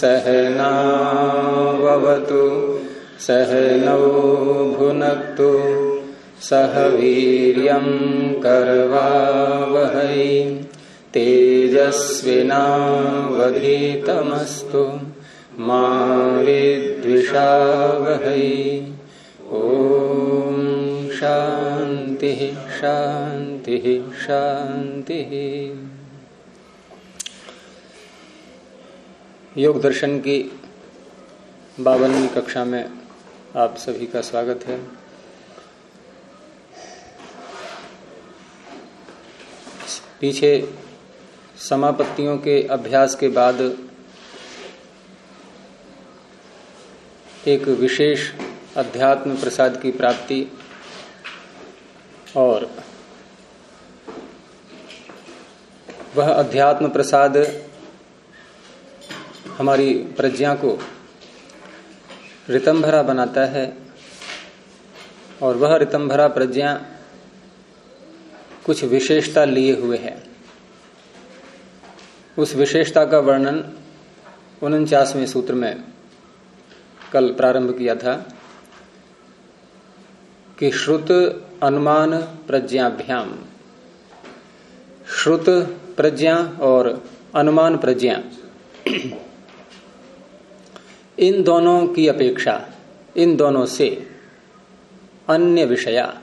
सहनावतु सहनौ भुनक्तु सह वीर्यं करवावहै तेजस्विनावधीतमस्तु मा विद्विषावहै ॐ शान्तिः शान्तिः। शान्तिः योग दर्शन की बावनवी कक्षा में आप सभी का स्वागत है। पीछे समापत्तियों के अभ्यास के बाद एक विशेष अध्यात्म प्रसाद की प्राप्ति और वह अध्यात्म प्रसाद हमारी प्रज्ञा को रितंभरा बनाता है और वह रितंभरा प्रज्ञा कुछ विशेषता लिए हुए है। उस विशेषता का वर्णन उनचासवें सूत्र में कल प्रारंभ किया था कि श्रुत अनुमान प्रज्ञाभ्याम। श्रुत प्रज्ञा और अनुमान प्रज्ञा। इन दोनों की अपेक्षा, इन दोनों से अन्य विषया,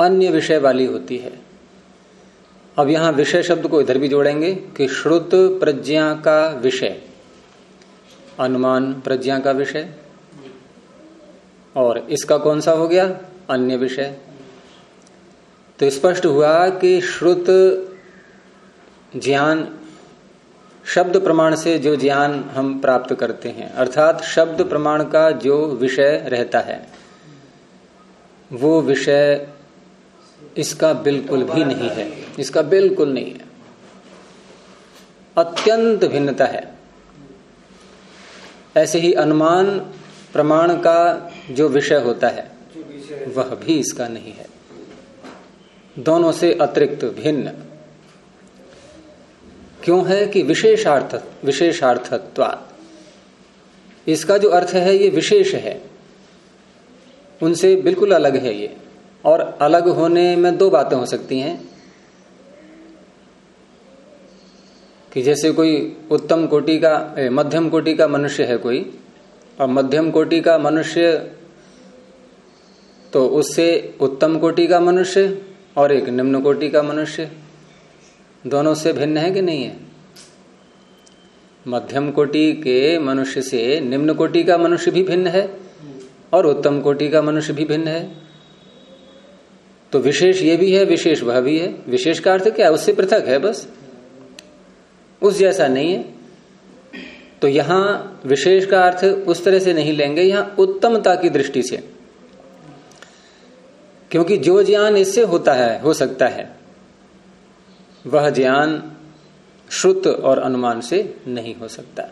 अन्य विषय वाली होती है। अब यहाँ विषय शब्द को इधर भी जोड़ेंगे कि श्रुत प्रज्ञा का विषय, अनुमान प्रज्ञा का विषय, और इसका कौन सा हो गया? अन्य विषय। तो स्पष्ट हुआ कि श्रुत ज्ञान शब्द प्रमाण से जो ज्ञान हम प्राप्त करते हैं, अर्थात शब्द प्रमाण का जो विषय रहता है, वो विषय इसका बिल्कुल भी नहीं है, इसका बिल्कुल नहीं है। अत्यंत भिन्नता है। ऐसे ही अनुमान प्रमाण का जो विषय होता है, वह भी इसका नहीं है। दोनों से अतिरिक्त भिन्न। क्यों है कि विशेषार्थ विशेषार्थत्वाद इसका जो अर्थ है, ये विशेष है। उनसे बिल्कुल अलग है ये। और अलग होने में दो बातें हो सकती हैं। कि जैसे कोई उत्तम कोटि का मध्यम कोटि का मनुष्य है कोई, और मध्यम कोटि का मनुष्य तो उससे उत्तम कोटि का मनुष्य और एक निम्न कोटि का मनुष्य। दोनों से भिन्न है कि नहीं है? मध्यम कोटि के मनुष्य से निम्न कोटि का मनुष्य भी भिन्न है और उत्तम कोटि का मनुष्य भी भिन्न है। तो विशेष ये भी है, विशेष वह भी है। विशेष का अर्थ क्या उससे पृथक है बस। उस जैसा नहीं है। तो यहाँ विशेष का अर्थ उस तरह से नहीं लेंगे, यहाँ उत्तमता की दृष्टि से। क्योंकि जो ज्ञान इससे होता है, हो सकता है वह ज्ञान श्रुत और अनुमान से नहीं हो सकता।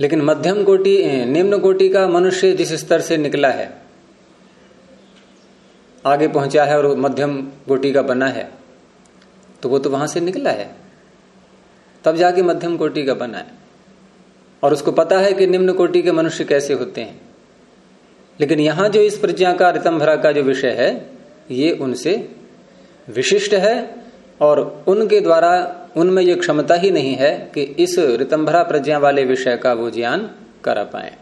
लेकिन मध्यम कोटि निम्न कोटि का मनुष्य जिस स्तर से निकला है, आगे पहुँचा है और मध्यम कोटि का बना है तो वो तो वहाँ से निकला है। तब जाके मध्यम कोटि का बना है। और उसको पता है कि निम्न कोटि के मनुष्य कैसे होते हैं। लेकिन यहाँ जो इस प्रज्ञा का रितंभरा का जो विषय है, ये उनसे विशिष्ट है और उनके द्वारा उनमें यह क्षमता ही नहीं है कि इस रितंभरा प्रज्ञा वाले विषय का वो ज्ञान करा पाए।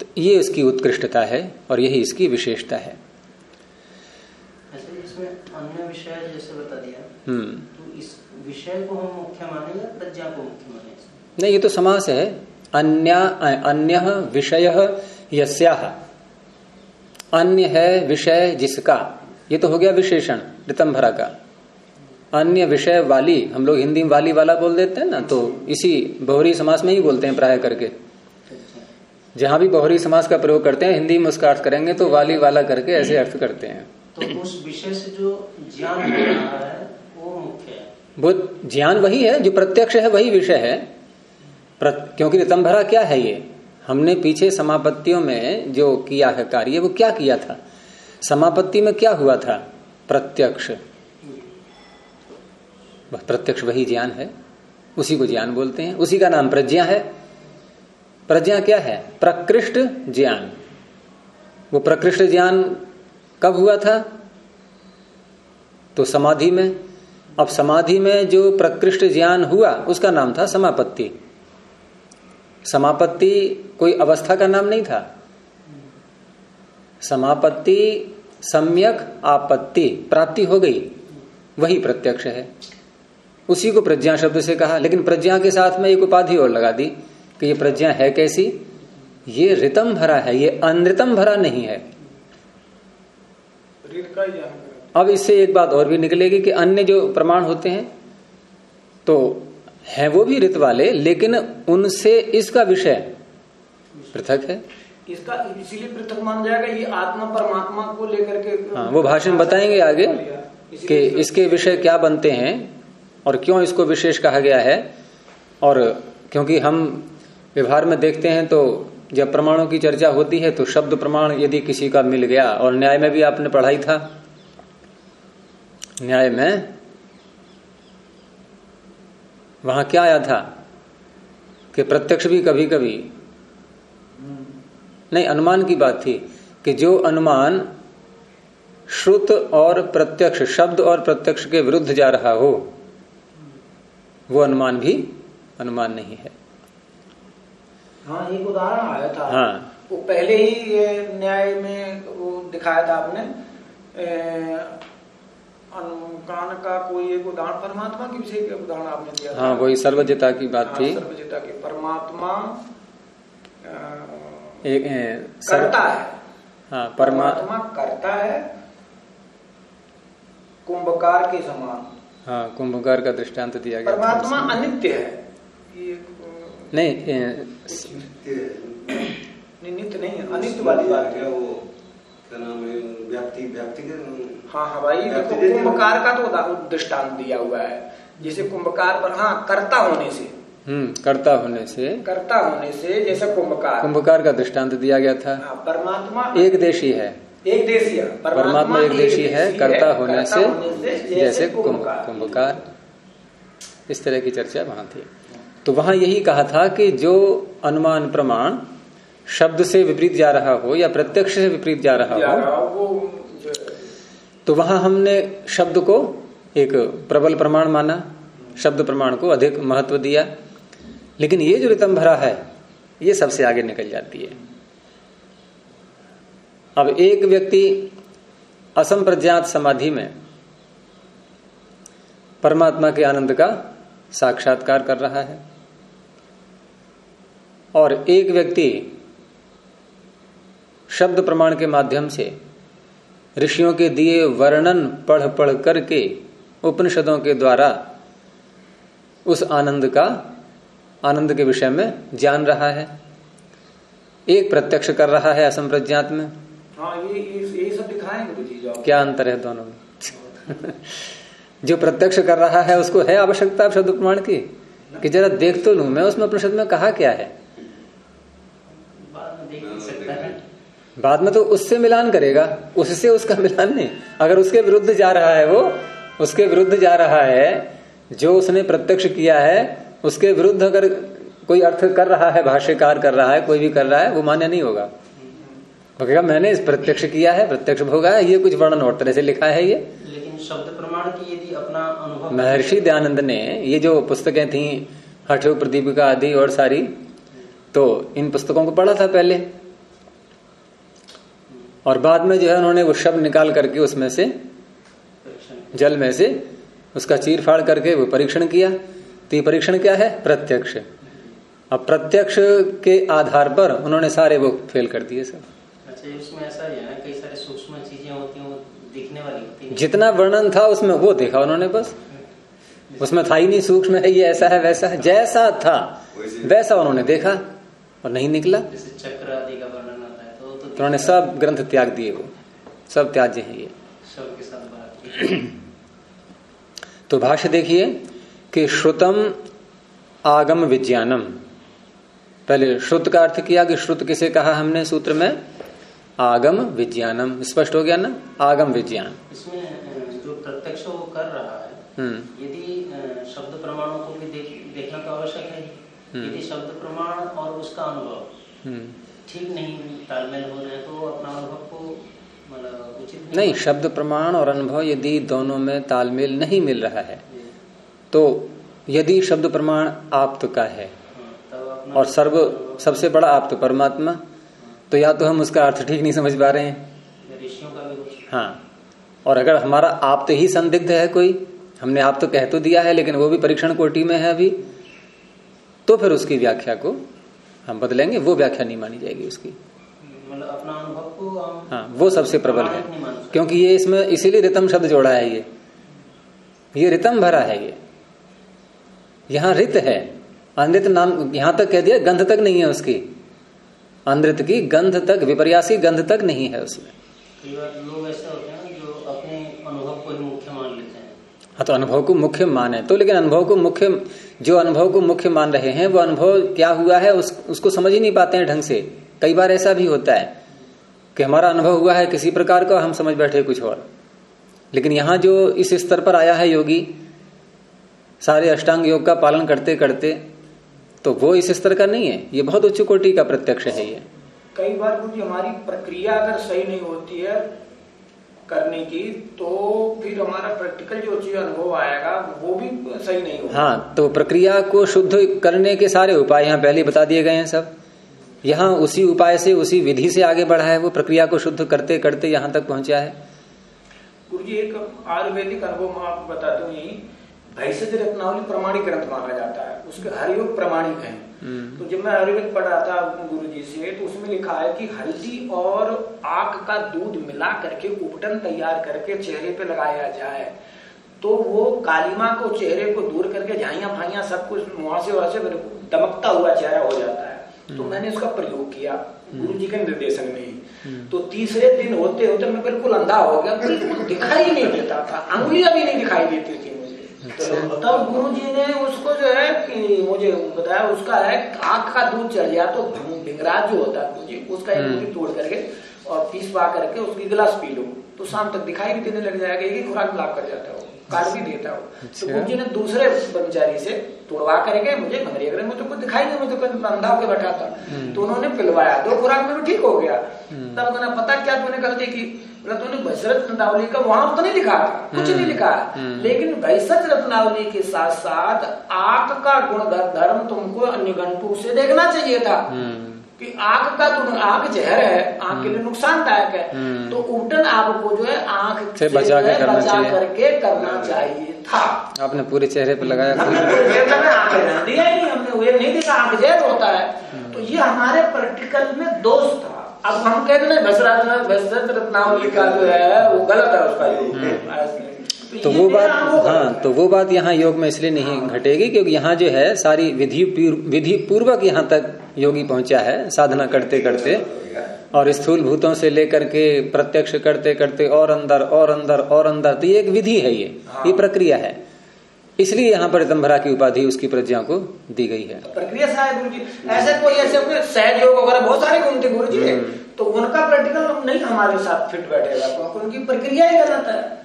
तो ये इसकी उत्कृष्टता है और यही इसकी विशेषता है। अन्य विषय जैसे बता दिया हम्म। तो इस विषय को हम मुख्य माने या प्रज्ञा को मुख्य माने? नहीं ये तो समास है। अन्य अन्य विषय यस्या। अन्य है विषय जिसका। ये तो हो गया विशेषण रितंभरा का। अन्य विषय वाली हम लोग हिंदी में वाली वाला बोल देते हैं ना तो इसी बहुरी समास में ही बोलते हैं प्राय करके। जहाँ भी बहुरी समास का प्रयोग करते हैं हिंदी में उसका अर्थ करेंगे तो वाली वाला करके ऐसे अर्थ करते हैं। तो उस विषय से जो ज्ञान है वो मुख्य है। वो ज्ञान वही है जो प्रत्यक्ष है वही विषय है। क्योंकि रितंभरा क्या है ये? हमने पीछे समापत्तियों में जो किया है कार्य वो क्या किया था? समापत्ति में क्या हुआ था? प्रत्यक्ष। प्रत्यक्ष वही ज्ञान है, उसी को ज्ञान बोलते हैं। उसी का नाम प्रज्ञा है। प्रज्ञा क्या है? प्रकृष्ट ज्ञान। वो प्रकृष्ट ज्ञान कब हुआ था? तो समाधि में। अब समाधि में जो प्रकृष्ट ज्ञान हुआ, उसका नाम था समापत्ति। समापत्ति कोई अवस्था का नाम नहीं था। समापत्ति सम्यक आपत्ति, प्राप्ति हो गई। वही प्रत्यक्ष है। उसी को प्रज्ञा शब्द से कहा। लेकिन प्रज्ञा के साथ में एक उपाधि और लगा दी कि ये प्रज्ञा है कैसी? ये रितम भरा है ये अनृतम भरा नहीं है। अब इससे एक बात और भी निकलेगी कि अन्य जो प्रमाण होते हैं तो है वो भी रित वाले लेकिन उनसे इसका विषय पृथक है। इसका इसीलिए पृथक मान जाएगा ये आत्मा परमात्मा को लेकर के हाँ वो भाषण बताएँगे आगे कि इसके विषय क्या बनते हैं। और क्यों इसको विशेष कहा गया है? और क्योंकि हम व्यवहार में देखते हैं तो जब प्रमाणों की चर्चा होती है तो शब्द प्रमाण यदि किसी का मिल गया और न्याय में भी आपने पढ़ाई था, न्याय में वहाँ क्या आया था कि प्रत्यक्ष भी कभी कभी नहीं, अनुमान की बात थी कि जो अनुमान श्रुत और प्रत्यक्ष, शब्द और प्रत्यक्ष के विरुद्ध जा रहा हो वो अनुमान भी अनुमान नहीं है। हाँ एक उदाहरण आया था। हाँ। वो पहले ही ये न्याय में वो दिखाया था आपने अनुकान का कोई एक उदाहरण परमात्मा के विषय के उदाहरण आपने दिया हाँ वही सर्वजता की बात हाँ, थी। सर्वजता की। परमात्मा एक सर, करता है। हाँ परमा परमात्मा करता है कुंभकार के समान। हाँ कुंभकार का दृष्टांत दिया गया परमात्मा अनित्य है। नहीं नित्य नहीं है अनित्य वाली बात है। वो क्या नाम है व्याप्ति व्याप्ति के हाँ हाँ भाई देखो कुंभकार का तो दृष्टांत दिया हुआ है। जैसे कुंभकार पर हाँ कर्ता होने से। हम्म कर्ता होने से। कर्ता होने से जैसे कुंभकार। कुंभकार का दृष्टांत दिया गया था। हाँ, परमात्मा एक देशी है। एक देशी परमात्मा एक देशी है कर्ता होने से जैसे कुंभ कुंभकार। कुंभकार। इस तरह की चर्चा वहाँ थी। तो वहाँ यही कहा था कि जो अनुमान प्रमाण शब्द से विपरीत जा रहा हो या प्रत्यक्ष से विपरीत जा रहा हो तो वहाँ हमने शब्द को एक प्रबल प्रमाण माना शब्द प्रमाण को अधिक महत्व दिया। लेकिन ये जो रितम भरा है ये सबसे आगे निकल जाती है। अब एक व्यक्ति असंप्रज्ञात समाधि में परमात्मा के आनंद का साक्षात्कार कर रहा है और एक व्यक्ति शब्द प्रमाण के माध्यम से ऋषियों के दिए वर्णन पढ़ पढ़ करके उपनिषदों के द्वारा उस आनंद का, आनंद के विषय में जान रहा है, एक प्रत्यक्ष कर रहा है असंप्रज्ञात में। हाँ जी क्या अंतर है दोनों में? जो प्रत्यक्ष कर रहा है, उसको है आवश्यकता शब्द प्रमाण की? कि जरा देख तो लू, मैं उसमें उपनिषद में कहा क्या है? बाद में तो उससे मिलान करेगा। उससे उसका मिलान नहीं। अगर उसके विरुद्ध जा रहा है वो, उसके विरुद्ध जा रहा है, जो उसने प्रत्यक्ष किया है, उसके विरुद्ध अगर कोई अर्थ कर रहा है, भाष्यकार कर रहा है, कोई भी कर रहा है, वो मान्य नहीं होगा। वो कहेगा मैंने इस प्रत्यक्ष किया है प्रत्यक्ष भोगा है ये कुछ वर्णन और तरह से लिखा है ये। लेकिन शब्द प्रमाण की यदि अपना अनुभव महर्षि दयानंद ने ये जो पुस्तकें थी हठ प्रदीपिका आदि और सारी तो इन पुस्तकों को पढ़ा था पहले। और बाद में जो है उन्होंने वो शब्द निकाल करके उसमें से जल में से उसका चीर फाड़ करके वो परीक्षण किया। तो ये परीक्षण क्या है? प्रत्यक्ष। अब प्रत्यक्ष के आधार पर उन्होंने सारे वो फेल कर दिए सब। अच्छा उसमें ऐसा है ना कई सारे सूक्ष्म चीज़ें होती हैं वो दिखने वाली होती जितना वर्णन था उसमें वो देखा उन्होंने बस। उसमें था ही नहीं सूक्ष्म है ये ऐसा है वैसा है जैसा था वैसा उन्होंने देखा और नहीं निकला। जैसे चक्र आदि का वर्णन आता है तो तो तो उन्होंने सब ग्रंथ त्याग दिए वो। सब त्याज्य हैं ये। के साथ तो भाष्य देखिए कि श्रुतम आगम विज्ञानम। पहले श्रुत का अर्थ किया कि श्रुत किसे कहा हमने सूत्र में? आगम विज्ञानम। स्पष्ट हो गया ना? आगम विज्ञान। इसमें जो प्रत्यक्ष वो कर रहा है हम्म। यदि शब्द प्रमाणों को भी देख, देखना तो आवश्यक है। हम्म। यदि शब्द प्रमाण और उसका अनुभव हम्म। ठीक नहीं तालमेल हो रहे तो अपना अनुभव को मतलब उचित नहीं। शब्द प्रमाण और अनुभव यदि दोनों में तालमेल नहीं मिल रहा है तो यदि शब्द प्रमाण आप्त का है हाँ, और सर्व सबसे बड़ा आप्त परमात्मा तो या तो हम उसका अर्थ ठीक नहीं समझ पा रहे हैं। हाँ। और अगर हमारा आप तो ही संदिग्ध है कोई हमने आप तो कह तो दिया है लेकिन वो भी परीक्षण कोटि में है अभी तो फिर उसकी व्याख्या को हम बदलेंगे वो व्याख्या नहीं मानी जाएगी उसकी। मतलब अपना अनुभव को हाँ वो सबसे प्रबल है। क्योंकि ये इसमें इसीलिए रितम शब्द जोड़ा है ये। ये रितम भरा है ये। यहाँ रित है। अनृत नाम यहाँ तक कह दिया गंध तक नहीं है उसकी। अनृत की गंध तक विपर्यासी गंध तक नहीं है उसमें। लोग ऐसे होते हैं जो अपने अनुभव को मुख्य मान लेते हैं। हाँ तो अनुभव को मुख्य माने तो लेकिन अनुभव को मुख्य जो अनुभव को मुख्य मान रहे हैं वो अनुभव क्या हुआ है उस, उसको समझ ही नहीं पाते हैं ढंग से। कई बार ऐसा भी होता है कि हमारा अनुभव हुआ है किसी प्रकार का हम समझ बैठे कुछ और। लेकिन यहाँ जो इस स्तर पर आया है योगी सारे अष्टांग योग का पालन करते करते तो वो इस स्तर का नहीं है। ये बहुत उच्च कोटि का प्रत्यक्ष है ये। कई बार जी हमारी प्रक्रिया अगर सही नहीं होती है करने की तो फिर हमारा प्रैक्टिकल जो चीज़ अनुभव आएगा वो भी सही नहीं होगा। हाँ तो प्रक्रिया को शुद्ध करने के सारे उपाय यहाँ पहले बता दिए गए हैं सब। यहाँ उसी उपाय से उसी विधि से आगे बढ़ा है वो प्रक्रिया को शुद्ध करते करते यहाँ तक पहुँचा है। गुरु जी एक आयुर्वेदिक अनुभव मैं आपको बताता हूँ भैषज रत्नावली प्रमाणिक ग्रंथ माना जाता है। उसके हर योग प्रमाणिक है। हम्म। तो जब मैं आयुर्वेद पढ़ रहा था गुरु जी से तो उसमें लिखा है कि हल्दी और आक का दूध मिला करके उपटन तैयार करके चेहरे पे लगाया जाए। तो वो कालिमा को चेहरे को दूर करके झाइया फाइया सब कुछ मुहासे वहाँ से दमकता हुआ चेहरा हो जाता है। तो मैंने उसका प्रयोग किया गुरु जी के निर्देशन में ही। तो तीसरे दिन होते होते मैं बिल्कुल अंधा हो गया बिल्कुल दिखाई नहीं देता था अंगुलियाँ भी नहीं दिखाई देती थी। तब गुरु जी ने उसको जो है कि मुझे बताया उसका है आँख का दूध चढ़ गया तो भिंगराज जो होता है उसका एक हम्म। मुट्ठी तोड़ करके और पीसवा करके उसकी गिलास पी लो तो शाम तक दिखाई भी देने लग जाएगा एक ही खुराक लाभ कर जाता है काट भी देता है। तो अच्छा। गुरु जी ने दूसरे ब्रह्मचारी से तोड़वा करके मुझे अगर मुझे कुछ दिखाई नहीं मुझे कुछ अंधा होकर बैठा था तो उन्होंने पिलवाया। दो खुराक में भी ठीक हो गया। तब कहना पता क्या तूने गलती की? बोला तूने भैसरत रत्नावली का वहाँ तो नहीं लिखा कुछ नहीं लिखा। लेकिन भैसत रत्नावली के साथ साथ आँख का गुण धर्म तुमको निघंटू से देखना चाहिए था। हम्म। कि आँख का तो आँख जहर है आँख के लिए नुकसानदायक है हम्म। तो उपटन आपको जो है आँख से बचा के करना बचा। करके करना चाहिए था। आपने पूरे चेहरे पे लगाया। आँख दिया ही हमने वो ये नहीं देखा आँख जहर होता है। तो ये हमारे प्रैक्टिकल में दोष था। अब हम कहते ना भसराज भसरत रत्नावली का जो है वो गलत है उसका तो वो बात हाँ तो वो बात यहाँ योग में इसलिए नहीं घटेगी क्योंकि यहाँ जो है सारी विधि विधि पूर्वक यहाँ तक योगी पहुँचा है साधना करते करते। और स्थूल भूतों से लेकर के प्रत्यक्ष करते करते और अंदर और अंदर और अंदर तो ये एक विधि है ये ये प्रक्रिया है। इसलिए यहाँ पर दम्भरा की उपाधि उसकी प्रज्ञा को दी गई है। प्रक्रिया है ऐसे कोई ऐसे कोई वगैरह बहुत सारे थे गुरु जी के तो उनका प्रैक्टिकल नहीं हमारे साथ फिट बैठेगा क्योंकि उनकी प्रक्रिया ही गलत है।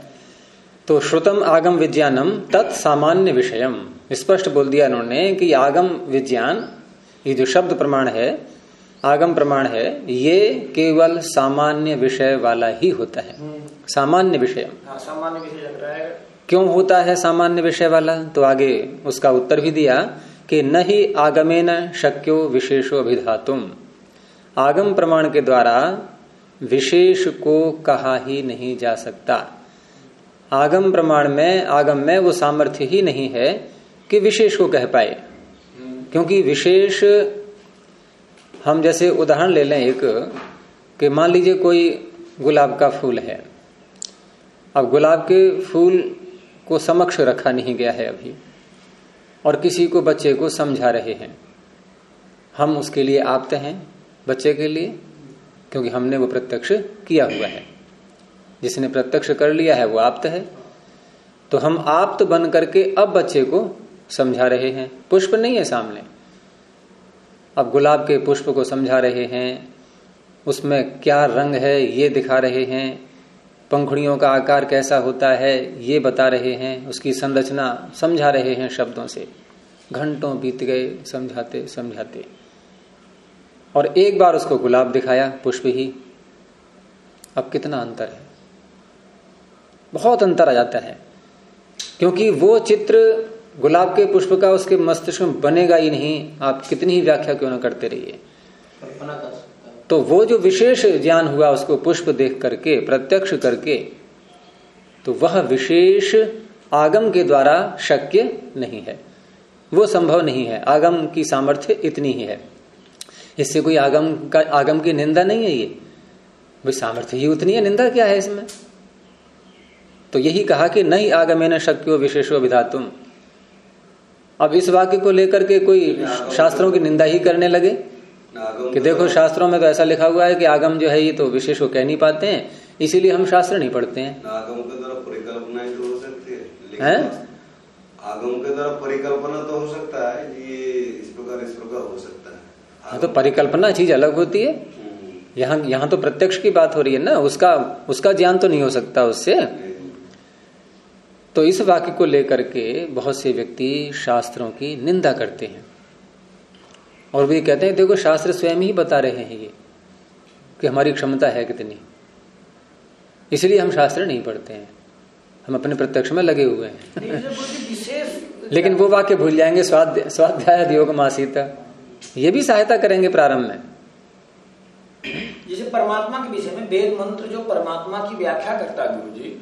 तो श्रुतम आगम विज्ञानम तत् सामान्य विषयम। स्पष्ट बोल दिया उन्होंने कि आगम विज्ञान ये जो शब्द प्रमाण है आगम प्रमाण है ये केवल सामान्य विषय वाला ही होता है। सामान्य विषय। हाँ सामान्य विषय लग रहा है। क्यों होता है सामान्य विषय वाला? तो आगे उसका उत्तर भी दिया कि न ही आगमेन शक्यो विशेषो अभिधातुम। आगम प्रमाण के द्वारा विशेष को कहा ही नहीं जा सकता। आगम प्रमाण में, आगम में वो सामर्थ्य ही नहीं है कि विशेष को कह पाए। क्योंकि विशेष, हम जैसे उदाहरण ले लें एक, कि मान लीजिए कोई गुलाब का फूल है। अब गुलाब के फूल को समक्ष रखा नहीं गया है अभी, और किसी को बच्चे को समझा रहे हैं। हम उसके लिए आपते हैं, बच्चे के लिए, क्योंकि हमने वो प्रत्यक्ष किया हुआ है। जिसने प्रत्यक्ष कर लिया है, वो आप्त है। तो हम आप्त बन करके अब बच्चे को समझा रहे हैं। पुष्प नहीं है सामने। अब गुलाब के पुष्प को समझा रहे हैं। उसमें क्या रंग है, ये दिखा रहे हैं। पंखुड़ियों का आकार कैसा होता है, ये बता रहे हैं। उसकी संरचना समझा रहे हैं शब्दों से। घंटों बीत गए समझाते समझाते। और एक बार उसको गुलाब दिखाया, पुष्प ही। अब कितना अंतर है। बहुत अंतर आ जाता है। क्योंकि वो चित्र गुलाब के पुष्प का उसके मस्तिष्क में बनेगा ही नहीं। आप कितनी ही व्याख्या क्यों ना करते रहिए। तो वो जो विशेष ज्ञान हुआ उसको पुष्प देख करके प्रत्यक्ष करके तो वह विशेष आगम के द्वारा शक्य नहीं है। वो संभव नहीं है। आगम की सामर्थ्य इतनी ही है। इससे कोई आगम का आगम की निंदा नहीं है ये। भाई सामर्थ्य ही उतनी है। निंदा क्या है इसमें? तो यही कहा कि नहीं आगमे न शक्यो विशेषो विधातुम। अब इस वाक्य को लेकर के कोई शास्त्रों की निंदा ही करने लगे? कि देखो शास्त्रों में तो ऐसा लिखा हुआ है कि आगम जो है ये तो विशेष को कह नहीं पाते हैं इसीलिए हम शास्त्र नहीं पढ़ते हैं। आगम के द्वारा परिकल्पनाएँ तो हो सकती है। आगम के द्वारा परिकल्पना तो हो सकता है ये इस प्रकार इस प्रकार हो सकता है। हाँ, तो परिकल्पना चीज़ अलग होती है। हम्म, यहाँ यहाँ तो प्रत्यक्ष की बात हो रही है ना उसका उसका ज्ञान तो नहीं हो सकता उससे। तो इस वाक्य को लेकर के बहुत से व्यक्ति शास्त्रों की निंदा करते हैं। और वे कहते हैं देखो शास्त्र स्वयं ही बता रहे हैं ये कि हमारी क्षमता है कितनी। इसलिए हम शास्त्र नहीं पढ़ते हैं। हम अपने प्रत्यक्ष में लगे हुए हैं। लेकिन वो वाक्य भूल जाएँगे स्वाध्याय स्वाध्याय योग मासीता। ये भी सहायता करेंगे प्रारंभ में। जैसे परमात्मा के विषय में वेद मंत्र जो परमात्मा की व्याख्या करता है गुरु जी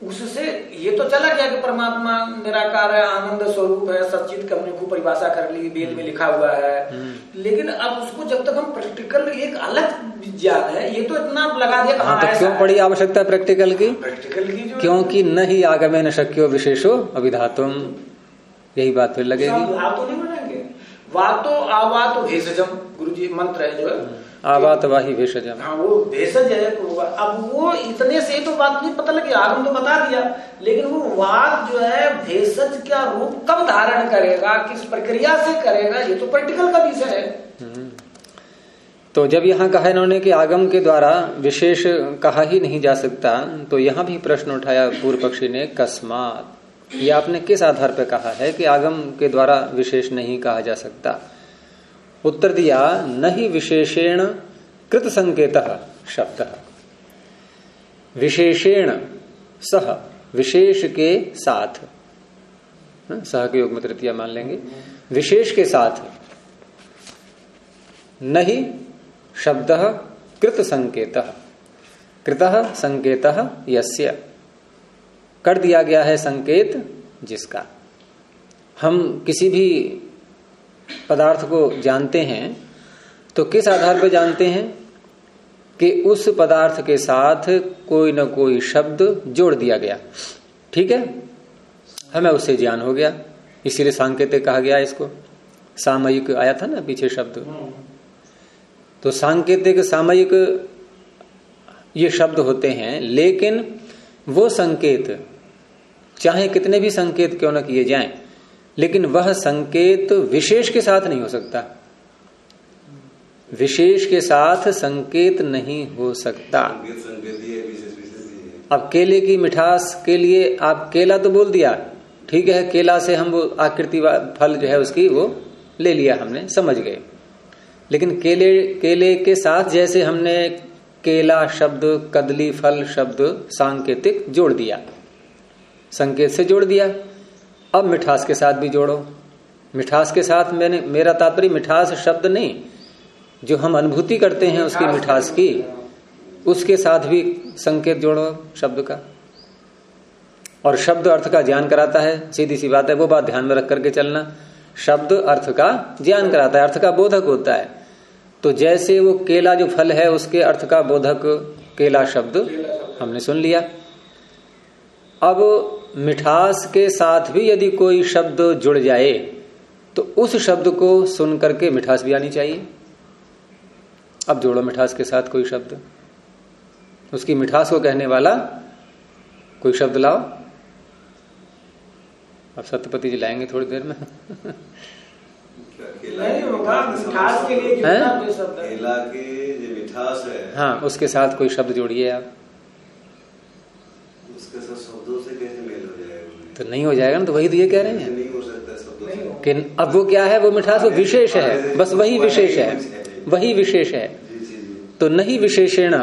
उससे ये तो चला गया कि परमात्मा निराकार है आनंद स्वरूप है सचित की हमने खूब परिभाषा कर ली वेद में लिखा हुआ है। लेकिन अब उसको जब तक हम प्रैक्टिकल एक अलग विज्ञान है ये तो इतना लगा दिया हाँ तो क्यों। पड़ी आवश्यकता प्रैक्टिकल की? प्रैक्टिकल की जो क्योंकि न ही आगमे न शक्यो विशेषो अभिधातुम यही बात फिर लगेगी। आप तो नहीं बनाएँगे। वातो आवातो भेषजम गुरु जी मंत्र है जो है। आवात वाही भेषजम। हाँ वो भेषज है तो अब वो इतने से तो बात नहीं पता लगी आगम तो बता दिया। लेकिन वो वाद जो है भेषज का रूप कब धारण करेगा किस प्रक्रिया से करेगा ये तो प्रैक्टिकल का विषय है। तो जब यहाँ कहा इन्होंने कि आगम के द्वारा विशेष कहा ही नहीं जा सकता तो यहाँ भी प्रश्न उठाया पूर्व पक्षी ने कस्मात। ये आपने किस आधार पर कहा है कि आगम के द्वारा विशेष नहीं कहा जा सकता? उत्तर दिया न ही विशेषेण कृत संकेत शब्द। विशेषेण सह विशेष के साथ। हाँ, सह के योग में तृतीया मान लेंगे। विशेष के साथ। न ही शब्द कृत संकेत कृत संकेत यस्य। कर दिया गया है संकेत जिसका। हम किसी भी पदार्थ को जानते हैं तो किस आधार पर जानते हैं? कि उस पदार्थ के साथ कोई ना कोई शब्द जोड़ दिया गया। ठीक है? हमें उससे ज्ञान हो गया। इसीलिए सांकेतिक कहा गया इसको। सामयिक आया था ना पीछे शब्द। तो सांकेतिक, सामयिक ये शब्द होते हैं, लेकिन वो संकेत, चाहे कितने भी संकेत क्यों ना किए जाएँ लेकिन वह संकेत विशेष के साथ नहीं हो सकता। विशेष के साथ संकेत नहीं हो सकता। अब केले की मिठास के लिए आप केला तो बोल दिया ठीक है केला से हम वो आकृति फल जो है उसकी वो ले लिया हमने समझ गए। लेकिन केले केले के साथ जैसे हमने केला शब्द कदली फल शब्द सांकेतिक जोड़ दिया। संकेत से जोड़ दिया। अब मिठास के साथ भी जोड़ो। मिठास के साथ मैंने मेरा तात्पर्य मिठास शब्द नहीं जो हम अनुभूति करते हैं उसकी मिठास की उसके साथ भी संकेत जोड़ो शब्द का। और शब्द अर्थ का ज्ञान कराता है सीधी सी बात है वो बात ध्यान में रख करके चलना। शब्द अर्थ का ज्ञान कराता है अर्थ का बोधक होता है। तो जैसे वो केला जो फल है उसके अर्थ का बोधक केला शब्द हमने सुन लिया। अब मिठास के साथ भी यदि कोई शब्द जुड़ जाए तो उस शब्द को सुन करके मिठास भी आनी चाहिए। अब जोड़ो मिठास के साथ कोई शब्द। उसकी मिठास को कहने वाला कोई शब्द लाओ। अब सत्यपति जी लाएँगे थोड़ी देर में। के मिठास के लिए हैं? है? है। हाँ उसके साथ कोई शब्द जोड़िए आप उसके साथ शब्दों से कैसे मेल हो जाएगा तो नहीं हो जाएगा ना तो वही तो ये कह रहे हैं। कि अब वो क्या है, वो मिठास, वो विशेष है। बस वही विशेष है। वही विशेष है। तो नहीं विशेषण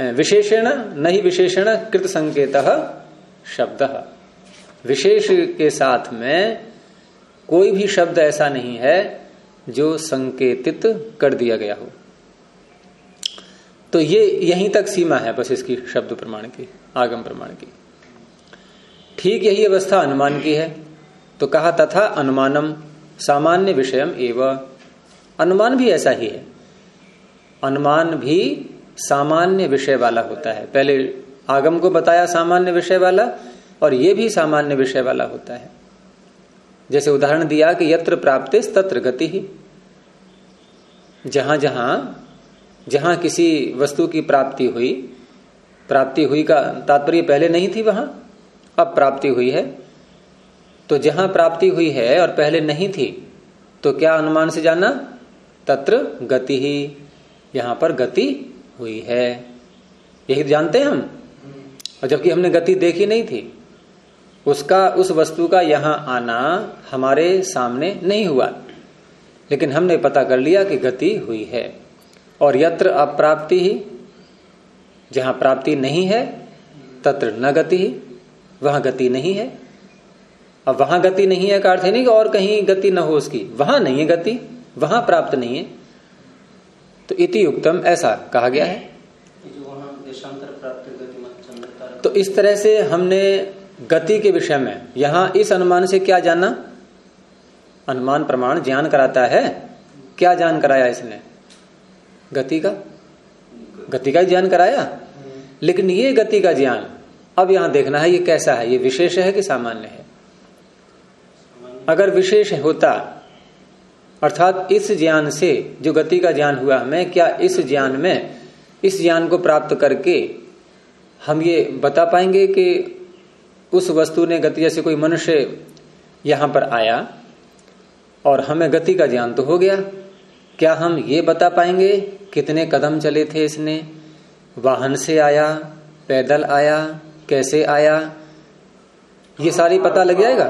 विशेषेण, नहीं विशेषण कृत संकेत शब्द। विशेष के साथ में कोई भी शब्द ऐसा नहीं है जो संकेतित कर दिया गया हो। तो ये यहीं तक सीमा है बस इसकी शब्द प्रमाण की, आगम प्रमाण की। ठीक यही अवस्था अनुमान की है। तो कहा तथा अनुमानम, सामान्य विषयम एवं। अनुमान भी ऐसा ही है। अनुमान भी सामान्य विषय वाला होता है। पहले आगम को बताया सामान्य विषय वाला, और ये भी सामान्य विषय वाला होता है। जैसे उदाहरण दिया कि यत्र प्राप्ति तत्र गति ही। जहाँ जहाँ जहाँ किसी वस्तु की प्राप्ति हुई प्राप्ति हुई का तात्पर्य पहले नहीं थी वहाँ। अब प्राप्ति हुई है। तो जहाँ प्राप्ति हुई है और पहले नहीं थी तो क्या अनुमान से जाना तत्र गति ही, यहाँ पर गति हुई है। यही जानते हैं हम। और जबकि हमने गति देखी नहीं थी, उसका, उस वस्तु का यहाँ आना हमारे सामने नहीं हुआ। लेकिन हमने पता कर लिया कि गति हुई है। और यत्र अप्राप्ति ही, जहाँ प्राप्ति नहीं है, तत्र न गति ही। वहाँ गति नहीं है। अब वहाँ गति नहीं है का अर्थ नहीं कि और कहीं गति न हो उसकी। वहाँ नहीं है गति वहाँ प्राप्त नहीं है। तो इति युक्तम ऐसा कहा गया है। तो इस तरह से हमने गति के विषय में यहाँ इस अनुमान से क्या जाना अनुमान प्रमाण ज्ञान कराता है। क्या ज्ञान कराया इसने? गति का? गति का ही ज्ञान कराया। लेकिन ये गति का ज्ञान अब यहाँ देखना है, ये कैसा है? ये विशेष है कि सामान्य है? अगर विशेष होता, अर्थात इस ज्ञान से जो गति का ज्ञान हुआ हमें क्या इस ज्ञान में, इस ज्ञान को प्राप्त करके हम ये बता पाएँगे कि उस वस्तु ने गति, जैसे कोई मनुष्य यहाँ पर आया, और हमें गति का ज्ञान तो हो गया, क्या हम ये बता पाएँगे कितने कदम चले थे इसने? वाहन से आया, पैदल आया कैसे आया? ये सारी पता लग जाएगा?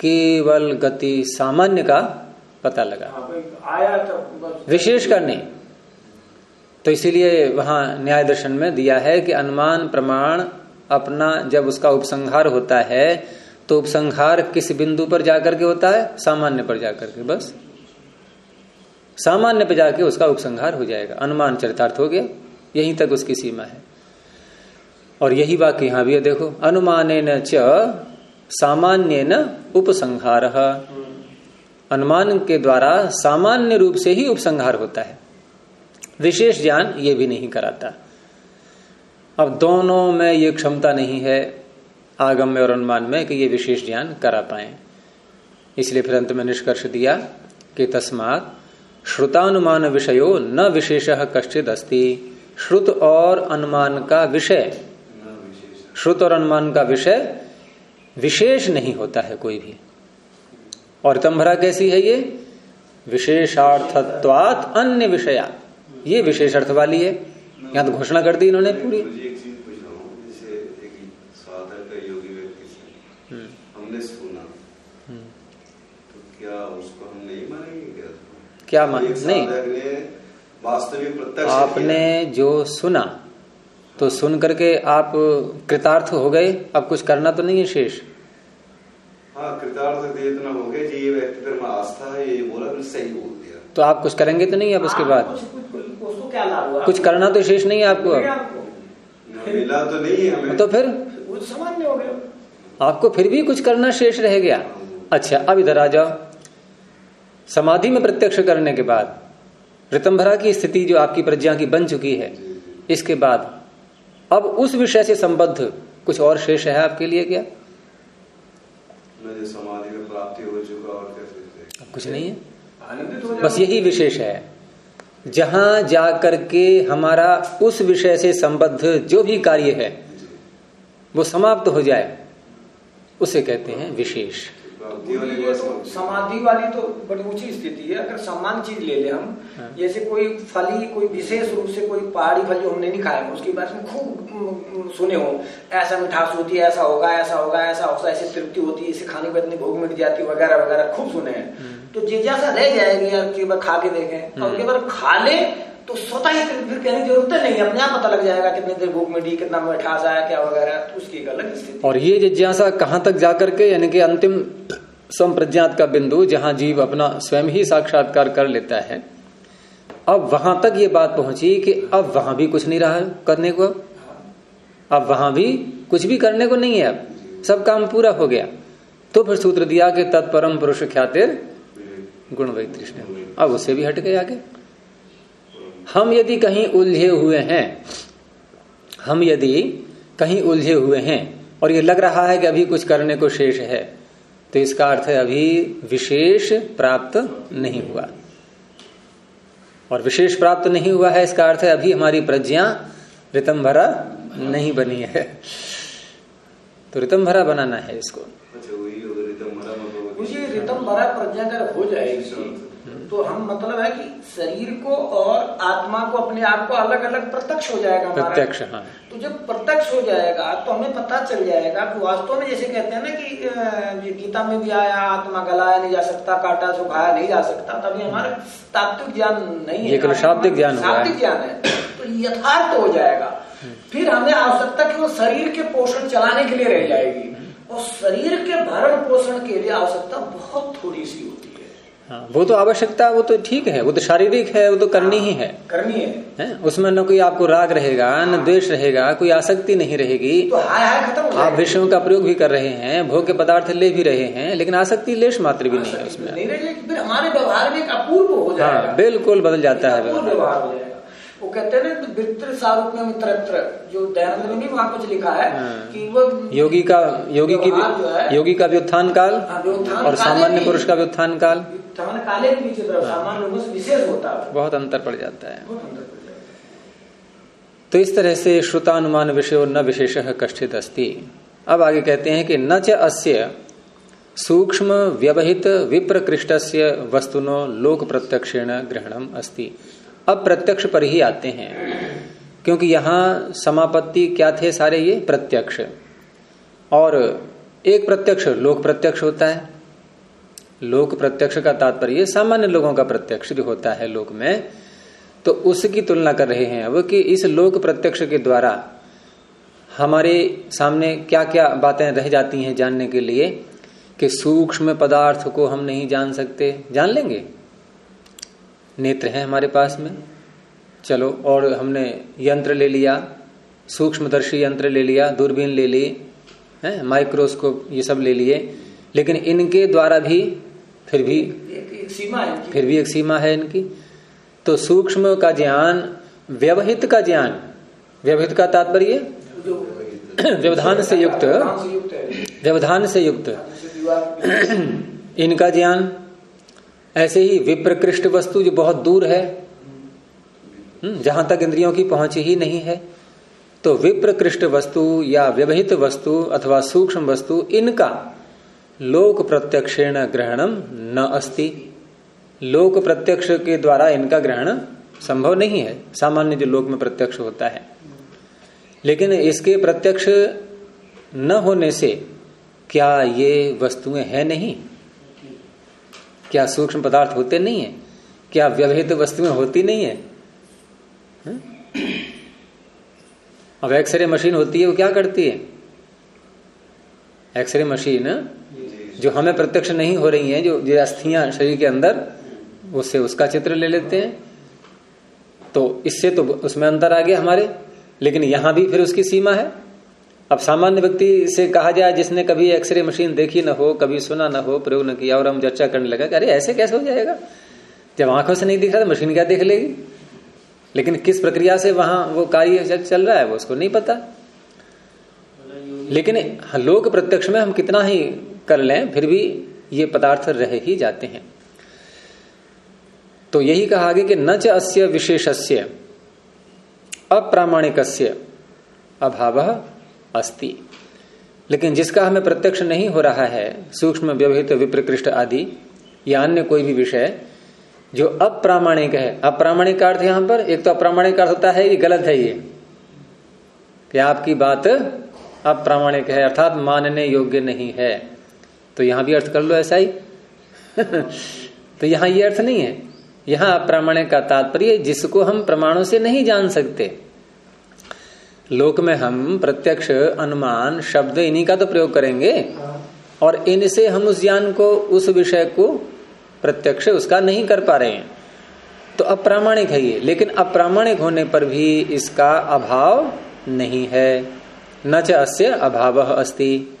केवल गति सामान्य का पता लगा। आया विशेष का नहीं। तो इसीलिए वहाँ न्याय दर्शन में दिया है कि अनुमान प्रमाण अपना जब उसका उपसंहार होता है तो उपसंहार किस बिंदु पर जाकर के होता है? सामान्य पर जाकर के, बस। सामान्य पर जाके उसका उपसंहार हो जाएगा। अनुमान चरितार्थ हो गया। यहीं तक उसकी सीमा है। और यही वाक्य यहाँ भी है, देखो अनुमान च सामान्य न उपसंहार। अनुमान के द्वारा सामान्य रूप से ही उपसंहार होता है। विशेष ज्ञान ये भी नहीं कराता। अब दोनों में ये क्षमता नहीं है, आगम में और अनुमान में, कि ये विशेष ज्ञान करा पाए। इसलिए फिर अंत में निष्कर्ष दिया कि तस्मात श्रुतानुमान विषयो न विशेष कश्चित अस्ति श्रुत और अनुमान का विषय श्रुत और अनुमान का विषय विशेष नहीं होता है कोई भी। और तंभरा कैसी है ये? विशेषार्थत्वात अन्य विषया। ये विशेष अर्थ वाली है। यहाँ तो घोषणा कर दी इन्होंने पूरी। हम्म, हम्म। तो क्या मान नहीं। वास्तविक प्रत्यक्ष आपने जो सुना तो सुन करके आप कृतार्थ हो गए। अब कुछ करना तो नहीं है शेष। हाँ कृतार्थ तो इतना हो गया जी ये व्यक्ति पर आस्था है ये बोला सही बोल दिया। तो आप कुछ करेंगे तो नहीं अब उसके हाँ, बाद? कुछ कुछ कुछ क्या हुआ कुछ करना तो शेष नहीं है आपको अब। आपको? मिला तो नहीं है हमें। तो फिर? तो सामान्य हो गया। आपको फिर भी कुछ करना शेष रह गया? अच्छा अब इधर आ जाओ। समाधि में प्रत्यक्ष करने के बाद ऋतंभरा की स्थिति जो आपकी प्रज्ञा की बन चुकी है इसके बाद अब उस विषय से संबद्ध कुछ और शेष है आपके लिए क्या? समाधि में प्राप्ति हो चुका और कैसे अब कुछ नहीं है। बस यही विशेष है। जहाँ जाकर के हमारा उस विषय से संबद्ध जो भी कार्य है वो समाप्त हो जाए उसे कहते हैं विशेष। तो समाधि वाली तो बड़ी ऊँची स्थिति है अगर समान चीज़ ले ले हम हाँ। जैसे कोई फली कोई विशेष रूप से कोई पहाड़ी फल जो हमने नहीं खाया हो, उसके बारे में खूब सुने हो ऐसा मिठास होती है ऐसा होगा ऐसा होगा ऐसा होगा ऐसे तृप्ति होती है इसे खाने के बाद इतनी भूख मिट जाती है वगैरह वगैरह खूब सुने हैं हम्म। तो जिज्ञासा रह जाएगी यार एक बार खा के देखें और एक बार खा ले तो स्वतः ही फिर कहने की ज़रूरत नहीं अपने आप पता लग जाएगा कितनी देर भूख मिटी, कितना मिठास आया क्या वगैरह। तो उसकी एक अलग स्थिति और ये जिज्ञासा कहाँ तक जाकर के, यानी कि अंतिम संप्रज्ञात का बिंदु, जहाँ जीव अपना स्वयं ही साक्षात्कार कर लेता है, अब वहाँ तक ये बात पहुँची कि अब वहाँ भी कुछ नहीं रहा करने को। अब वहाँ भी कुछ भी करने को नहीं है। अब सब काम पूरा हो गया। तो फिर सूत्र दिया कि तत्परम पुरुष ख्यातिर गुण वैतृष्ण अब उससे भी हट गए आगे। हम यदि कहीं उलझे हुए हैं हम यदि कहीं उलझे हुए हैं और ये लग रहा है कि अभी कुछ करने को शेष है तो इसका अर्थ है अभी विशेष प्राप्त नहीं हुआ। और विशेष प्राप्त नहीं हुआ है इसका अर्थ है अभी हमारी प्रज्ञा रितम भरा नहीं बनी है। तो रितम भरा बनाना है इसको। अच्छा वही होगा रितम भरा मतलब मुझे रितम भरा प्रज्ञा अगर हो जाएगी तो हम मतलब है कि शरीर को और आत्मा को अपने आप को अलग अलग प्रत्यक्ष हो जाएगा प्रत्यक्ष हाँ। तो जब प्रत्यक्ष हो जाएगा तो हमें पता चल जाएगा कि वास्तव में जैसे कहते हैं ना कि गीता में भी आया आत्मा गलाया नहीं जा सकता काटा सुखाया नहीं जा सकता तभी हमारा तात्विक ज्ञान नहीं है। शाब्दिक ज्ञान शाब्दिक ज्ञान है। तो यथार्थ हो जाएगा। फिर हमें आवश्यकता केवल शरीर के पोषण चलाने के लिए रह जाएगी। और शरीर के भरण पोषण के लिए आवश्यकता बहुत थोड़ी सी होती है। हाँ। वो तो आवश्यकता वो तो ठीक है वो तो शारीरिक है वो तो करनी ही है। करनी है। है? उसमें न कोई आपको राग रहेगा न द्वेष रहेगा कोई आसक्ति नहीं रहेगी। तो हाय हाय खत्म हो आप विषयों का प्रयोग भी कर रहे हैं भोग के पदार्थ ले भी रहे हैं लेकिन आसक्ति लेश मात्र भी नहीं है उसमें। फिर हमारे व्यवहार में अपूर्व हो जाएगा। हाँ बिल्कुल बदल जाता है व्यवहार। हो वो कहते हैं ना वित्र सारूप में मित्रत्र जो दयानंद में भी वहाँ कुछ लिखा है हाँ। कि वो योगी का योगी की है योगी का व्युत्थान काल हाँ, और सामान्य पुरुष का व्युत्थान काल। काले पीछे सामान्य लोगों से विशेष होता है। बहुत अंतर पड़ जाता है। तो इस तरह से श्रुतानुमान विषय न विशेष कष्टित अस्ति। अब आगे कहते हैं कि न च अस्य सूक्ष्म व्यवहित विप्रकृष्ट वस्तुनो लोक प्रत्यक्षेण ग्रहणम अस्ति। अब प्रत्यक्ष पर ही आते हैं। क्योंकि यहाँ समापत्ति क्या थे सारे ये? प्रत्यक्ष। और एक प्रत्यक्ष लोक प्रत्यक्ष होता है। लोक प्रत्यक्ष का तात्पर्य, सामान्य लोगों का प्रत्यक्ष जो होता है लोक में तो उसकी तुलना कर रहे हैं अब कि इस लोक प्रत्यक्ष के द्वारा हमारे सामने क्या क्या बातें रह जाती हैं जानने के लिए कि सूक्ष्म पदार्थ को हम नहीं जान सकते। जान लेंगे। नेत्र है हमारे पास में। चलो, और हमने यंत्र ले लिया, सूक्ष्मदर्शी यंत्र ले लिया, दूरबीन ले ली है, माइक्रोस्कोप ये सब ले लिए, लेकिन इनके द्वारा भी फिर भी एक, एक सीमा है फिर भी एक सीमा है इनकी। तो सूक्ष्म का ज्ञान व्यवहित का ज्ञान व्यवहित का तात्पर्य? व्यवधान से युक्त। व्यवधान से युक्त। इनका ज्ञान ऐसे ही विप्रकृष्ट वस्तु जो बहुत दूर है हम्म, जहाँ तक इंद्रियों की पहुँच ही नहीं है तो विप्रकृष्ट वस्तु या व्यवहित वस्तु अथवा सूक्ष्म वस्तु इनका लोक प्रत्यक्षेण ग्रहणम न अस्ति। लोक प्रत्यक्ष के द्वारा इनका ग्रहण संभव नहीं है। सामान्य जो लोक में प्रत्यक्ष होता है। लेकिन इसके प्रत्यक्ष न होने से क्या ये वस्तुएँ हैं नहीं? क्या सूक्ष्म पदार्थ होते नहीं है? क्या व्यवहित वस्तुएँ होती नहीं है? हं? अब एक्सरे मशीन होती है, वो क्या करती है? एक्सरे मशीन जो हमें प्रत्यक्ष नहीं हो रही है, जो जो अस्थियाँ शरीर के अंदर, उससे उसका चित्र ले लेते हैं। तो इससे तो उसमें अंतर आ गया हमारे, लेकिन यहाँ भी फिर उसकी सीमा है। अब सामान्य व्यक्ति से कहा जाए, जिसने कभी एक्सरे मशीन देखी ना हो, कभी सुना ना हो, प्रयोग न किया और हम चर्चा करने लगा कि अरे ऐसे कैसे हो जाएगा? जब आँखों से नहीं दिख रहा तो मशीन क्या देख लेगी? लेकिन किस प्रक्रिया से वहाँ वो कार्य चल- रहा है, वो उसको नहीं पता। लेकिन लोक प्रत्यक्ष में हम कितना ही कर लें, फिर भी ये पदार्थ रह ही जाते हैं। तो यही कहा आगे कि न च अस्य विशेषस्य अप्रामाणिक अभाव अस्ति। लेकिन जिसका हमें प्रत्यक्ष नहीं हो रहा है, सूक्ष्म, व्यवहित, विप्रकृष्ट आदि, या अन्य कोई भी विषय, जो अप्रामाणिक है। अप्रामाणिक का अर्थ यहाँ पर, एक तो अप्रामाणिक अर्थ होता है ये गलत है ये, कि आपकी बात अप्रामाणिक है, अर्थात मानने योग्य नहीं है। तो यहाँ भी अर्थ कर लो ऐसा ही। तो यहाँ ये अर्थ नहीं है। यहाँ अप्रामाणिक का तात्पर्य, जिसको हम प्रमाणों से नहीं जान सकते। लोक में हम प्रत्यक्ष, अनुमान, शब्द, इन्हीं का तो प्रयोग करेंगे। और इनसे हम उस ज्ञान को, उस विषय को प्रत्यक्ष उसका नहीं कर पा रहे हैं। तो अप्रामाणिक है ये। लेकिन अप्रामाणिक होने पर भी इसका अभाव नहीं है। न च अस्य अभाव अस्ति।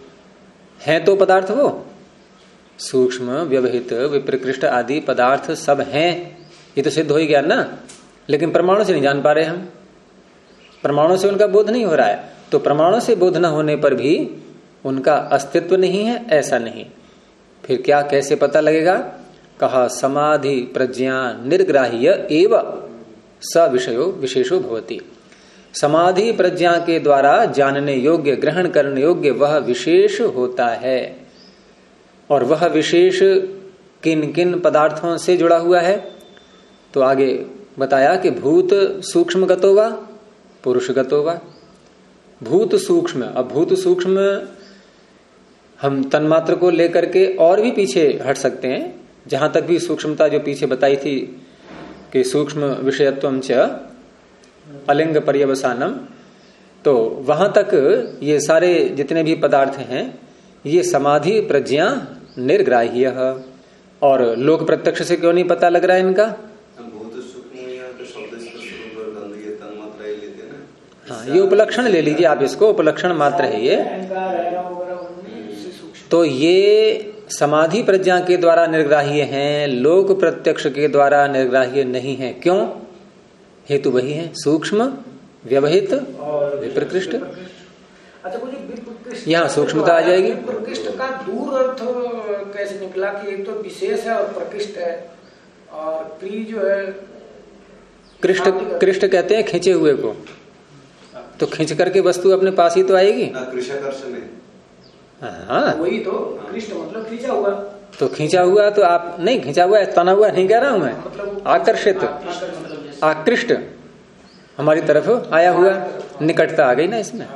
है तो पदार्थ वो? सूक्ष्म, व्यवहित, विप्रकृष्ट आदि पदार्थ सब हैं। ये तो सिद्ध हो ही गया ना? लेकिन प्रमाणों से नहीं जान पा रहे हम। प्रमाणों से उनका बोध नहीं हो रहा है। तो प्रमाणों से बोध न होने पर भी उनका अस्तित्व नहीं है, ऐसा नहीं। फिर क्या, कैसे पता लगेगा? कहा, समाधि प्रज्ञा निर्ग्राह्य एव स विषयो, विशेषो भवती। समाधि प्रज्ञा के द्वारा जानने योग्य, ग्रहण करने योग्य वह विशेष होता है। और वह विशेष किन किन पदार्थों से जुड़ा हुआ है? तो आगे बताया कि भूत सूक्ष्म गतोवा पुरुष गतोवा भूत सूक्ष्म, अब भूत सूक्ष्म हम तन्मात्र को लेकर के और भी पीछे हट सकते हैं। जहाँ तक भी सूक्ष्मता जो पीछे बताई थी कि सूक्ष्म विषयत्व च अलिंग पर्यवसानम तो वहाँ तक ये सारे जितने भी पदार्थ हैं ये समाधि प्रज्ञा निर्ग्राह्य। और लोक प्रत्यक्ष से क्यों नहीं पता लग रहा है इनका? तन्मात्रा ही ये उपलक्षण ले लीजिए आप इसको उपलक्षण मात्र है ये। तो ये समाधि प्रज्ञा के द्वारा निर्ग्राह्य हैं लोक प्रत्यक्ष के द्वारा निर्ग्राह्य नहीं है। क्यों? हेतु वही है सूक्ष्म व्यवहित और विप्रकृष्ट। अच्छा मुझे यहाँ सूक्ष्मता आ जाएगी। विप्रकृष्ट का दूर अर्थ कैसे निकला कि एक तो विशेष है और प्रकृष्ट है और प्री जो है कृष्ट कृष्ट कहते हैं खींचे हुए को। तो खींच करके वस्तु अपने पास ही तो आएगी। हाँ। वही तो कृष्ण मतलब खींचा हुआ। तो खींचा हुआ तो आप नहीं खींचा हुआ है तना हुआ नहीं कह रहा हूँ मैं। मतलब आकर्षित। आकृष्ट हमारी तरफ़ आया हुआ निकटता आ गई ना इसमें।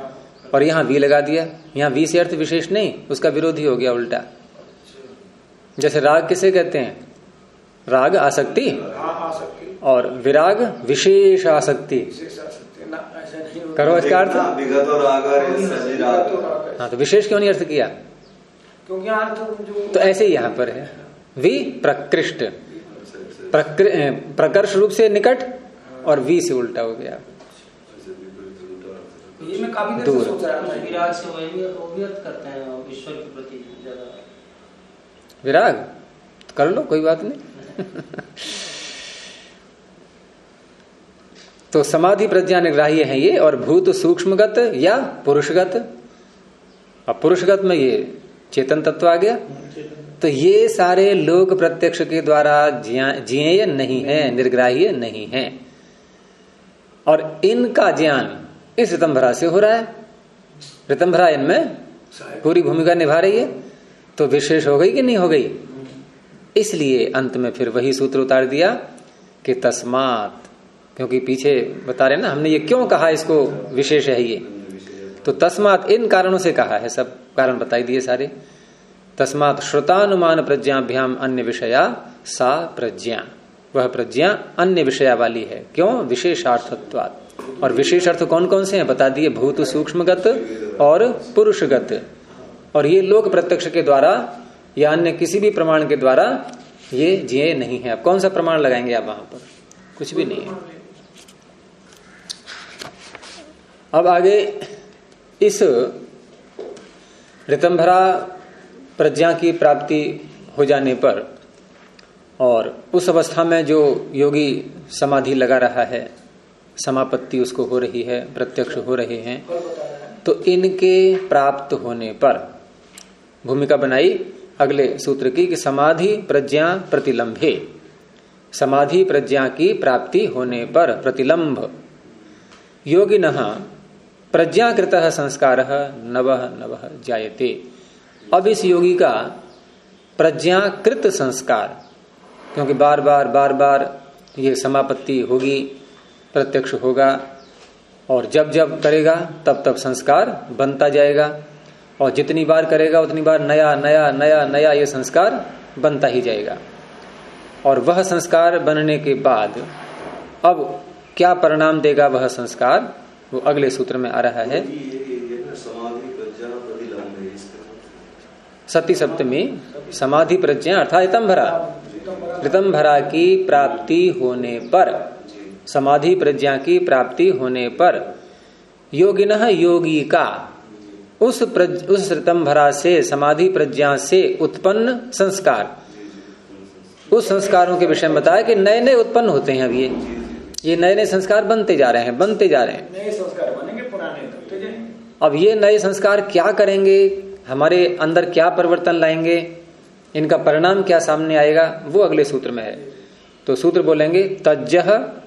और यहाँ वी लगा दिया। यहाँ वी से अर्थ विशेष नहीं उसका विरोधी हो गया उल्टा। जैसे राग किसे कहते हैं? राग आसक्ति हाँ और विराग विशेष आसक्ति। करो इसका अर्थ। हाँ, विगत और आगर ये सभी राग। तो। हाँ तो विशेष क्यों नहीं अर्थ किया? क्योंकि अर्थ तो ऐसे ही यहाँ पर है। वी प्रकृष्ट अच्छा, अच्छा, प्रकृ- अ, प्रकर्ष रूप से निकट और वी से उल्टा हो गया। देर विराग कर लो कोई बात नहीं। तो समाधि प्रज्ञा निग्राह्य है ये और भूत सूक्ष्मगत या पुरुषगत? अब पुरुषगत में ये चेतन तत्व आ गया? तो ये सारे लोक प्रत्यक्ष के द्वारा जिये नहीं है, निर्ग्राह्य नहीं है। और इनका ज्ञान इस रितंभरा से हो रहा है। रितंभरा इनमें पूरी भूमिका निभा रही है। तो विशेष हो गई कि नहीं हो गई? इसलिए अंत में फिर वही सूत्र उतार दिया कि तस्मात, क्योंकि पीछे बता रहे ना, हमने ये क्यों कहा इसको विशेष है ये? तो तस्मात इन कारणों से कहा है, सब कारण बताई दिए सारे। तस्मात श्रुतानुमान प्रज्ञाभ्याम अन्य विषया सा प्रज्ञा। वह प्रज्ञा अन्य विषया वाली है। क्यों? विशेषार्थत्वात। और विशेष अर्थ कौन कौन से हैं? बता दिए भूत सूक्ष्मगत और पुरुषगत। और ये लोक प्रत्यक्ष के द्वारा या अन्य किसी भी प्रमाण के द्वारा ये जिये नहीं है। अब कौन सा प्रमाण लगाएँगे आप वहाँ पर? कुछ भी नहीं है। अब आगे इस ऋतंभरा प्रज्ञा की प्राप्ति हो जाने पर और उस अवस्था में जो योगी समाधि लगा रहा है, समापत्ति उसको हो रही है, प्रत्यक्ष हो रहे हैं तो इनके प्राप्त होने पर भूमिका बनाई अगले सूत्र की कि समाधि प्रज्ञा प्रतिलंबे समाधि प्रज्ञा की प्राप्ति होने पर प्रतिलंब योगी प्रज्ञाकृत संस्कार नव नव जायते। अब इस योगी का प्रज्ञाकृत संस्कार, क्योंकि बार बार बार बार ये समापत्ति होगी, प्रत्यक्ष होगा, और जब जब करेगा, तब तब संस्कार बनता जाएगा, और जितनी बार करेगा, उतनी बार नया नया नया नया ये संस्कार बनता ही जाएगा। और वह संस्कार बनने के बाद, अब क्या परिणाम देगा वह संस्कार? वो अगले सूत्र में आ रहा है। सती सप्तमी समाधि प्रज्ञा अर्थात रितंभरा रितंभरा की प्राप्ति होने पर समाधि प्रज्ञा की प्राप्ति होने पर योगिन योगी का उस प्रज, उस रितंभरा से समाधि प्रज्ञा से उत्पन्न संस्कार। उस संस्कारों के विषय में बताया कि नए नए उत्पन्न होते हैं अब ये। ये नए नए संस्कार बनते जा रहे हैं बनते जा रहे हैं। नए संस्कार बनेंगे पुराने करते अब ये नए संस्कार क्या करेंगे? हमारे अंदर क्या परिवर्तन लाएँगे? इनका परिणाम क्या सामने आएगा? वो अगले सूत्र में है। तो सूत्र बोलेंगे तज